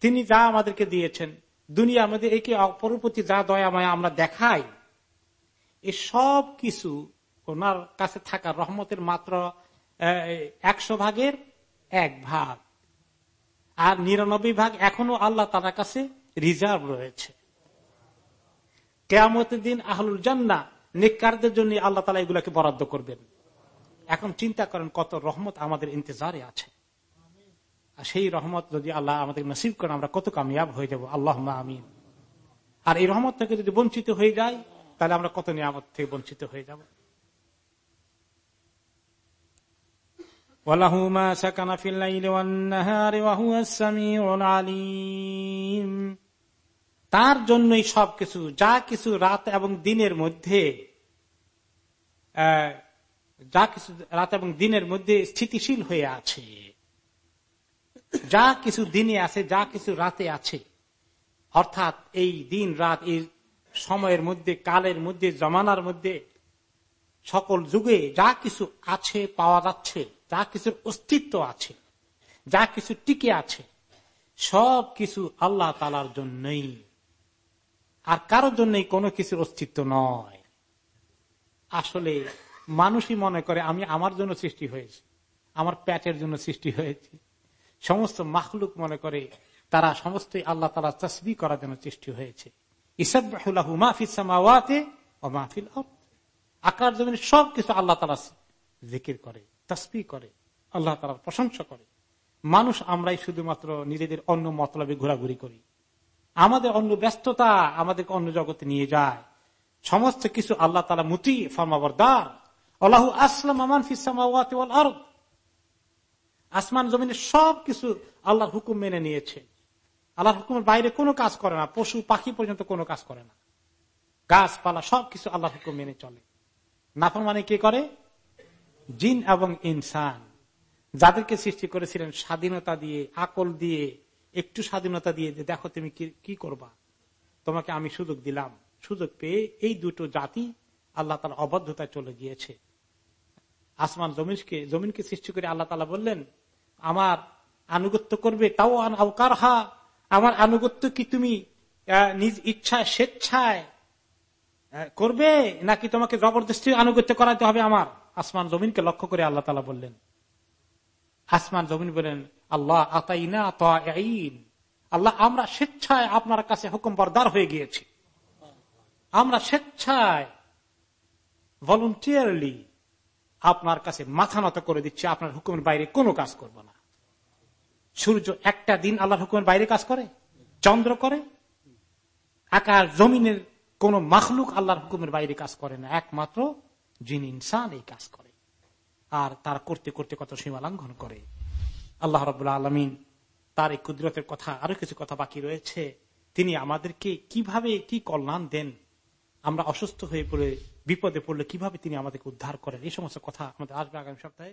তিনি যা আমাদেরকে দিয়েছেন। দুনিয়া আমাদের একে অপরের প্রতি যা দয়া, মায়া আমরা দেখাই, এ সব কিছু ওনার কাছে থাকা রহমতের মাত্র একশো ভাগের এক ভাগ। আর নিরানব্বই ভাগ এখনও আল্লাহ তার কাছে রিজার্ভ রয়েছে। কেয়ামতের দিন আহলুল জান্না নিকারদের জন্য আল্লাহ তালা এগুলাকে বরাদ্দ করবেন। এখন চিন্তা করেন কত রহমত আমাদের ইন্তজারে আছে। আর সেই রহমত যদি আল্লাহ আমাদের নসিব করেন আমরা কত কামিয়াব হয়ে যাব। আল্লাহ আমিন। আর এই রহমত থেকে যদি বঞ্চিত হয়ে যায় তাহলে আমরা কত নিয়ামত থেকে বঞ্চিত হয়ে যাব। তার জন্যই সবকিছু, যা কিছু রাত এবং দিনের মধ্যে যা কিছু রাত এবং দিনের মধ্যে স্থিতিশীল হয়ে আছে। যা কিছু দিনে আছে, যা কিছু রাতে আছে, অর্থাৎ এই দিন রাত, এই সময়ের মধ্যে, কালের মধ্যে, জমানার মধ্যে, সকল যুগে যা কিছু আছে, পাওয়া যাচ্ছে, যা কিছুর অস্তিত্ব আছে, যা কিছু টিকে আছে, সব কিছু আল্লাহ তালার জন্যই। আর কারোর জন্যই কোনো কিছুর অস্তিত্ব নয়। আসলে মানুষই মনে করে, আমি আমার জন্য সৃষ্টি হয়েছি, আমার প্যাটের জন্য সৃষ্টি হয়েছি সমস্ত মাহলুক মনে করে তারা সমস্ত আল্লাহ তালা তসবি করার জন্য সৃষ্টি হয়েছে। আকার জমিন সব কিছু আল্লাহ তালা জিকির করে, তসবি করে, আল্লাহ তালার প্রশংসা করে। মানুষ আমরাই শুধুমাত্র নিজেদের অন্য মতলবে ঘোরাঘুরি করি। আমাদের অন্য ব্যস্ততা আমাদেরকে অন্য জগতে নিয়ে যায়। সমস্ত কিছু আল্লাহ তালা মুতি ফর্মাবরদার। আল্লাহ আসলাম আমান ফিসামাওয়াত আসমান জমিনে সব কিছু আল্লাহর হুকুম মেনে নিয়েছে। আল্লাহর হুকুমের বাইরে কোনো কাজ করে না। পশু, পাখি পর্যন্ত কোনো কাজ করে না। গাছপালা সবকিছু আল্লাহর হুকুম মেনে চলে। নাফর মানে কে করে? জিন এবং ইনসান। যাদেরকে সৃষ্টি করেছিলেন স্বাধীনতা দিয়ে, আকল দিয়ে, একটু স্বাধীনতা দিয়ে দেখো তুমি কি করবা? তোমাকে আমি সুযোগ দিলাম। সুযোগ পেয়ে এই দুটো জাতি আল্লাহ তালা অবদ্ধতায় চলে গিয়েছে। আসমান জমিনকে জমিনকে সৃষ্টি করে আল্লাহ তালা বললেন আমার আনুগত্য করবে তাও আওকার হা আমার আনুগত্য কি তুমি নিজ ইচ্ছায় স্বেচ্ছায় করবে, নাকি তোমাকে জবরদস্তি আনুগত্য করাতে হবে আমার? আসমান জমিনকে লক্ষ্য করে আল্লাহ তালা বললেন। আসমান জমিন বলেন, আল্লাহ আতাইনা আইন আল্লাহ, আমরা স্বেচ্ছায় আপনার কাছে হুকুম বরদার হয়ে গিয়েছি। আমরা স্বেচ্ছায় ভলন্টিয়ারলি আপনার কাছে মাথা নত করে দিচ্ছে, আপনার হুকুমের বাইরে কোনো কাজ করব না। সূর্য একটা দিন আল্লাহর হুকুমের বাইরে কাজ করে, চন্দ্র করে, আকাশ জমিনের কোন মাখলুক আল্লাহর হুকুমের বাইরে কাজ করে না, একমাত্র যিনি ইনসান এই কাজ করে। আর তার করতে করতে কত সীমা লঙ্ঘন করে। আল্লাহ রবাহ আলমিন তার এই কুদরতের কথা, আরও কিছু কথা বাকি রয়েছে। তিনি আমাদেরকে কীভাবে কি কল্যাণ দেন আমরা অসুস্থ হয়ে পড়ে বিপদে পড়লে কীভাবে তিনি আমাদেরকে উদ্ধার করেন? এই সমস্ত কথা আমাদের আসবে আগামী সপ্তাহে।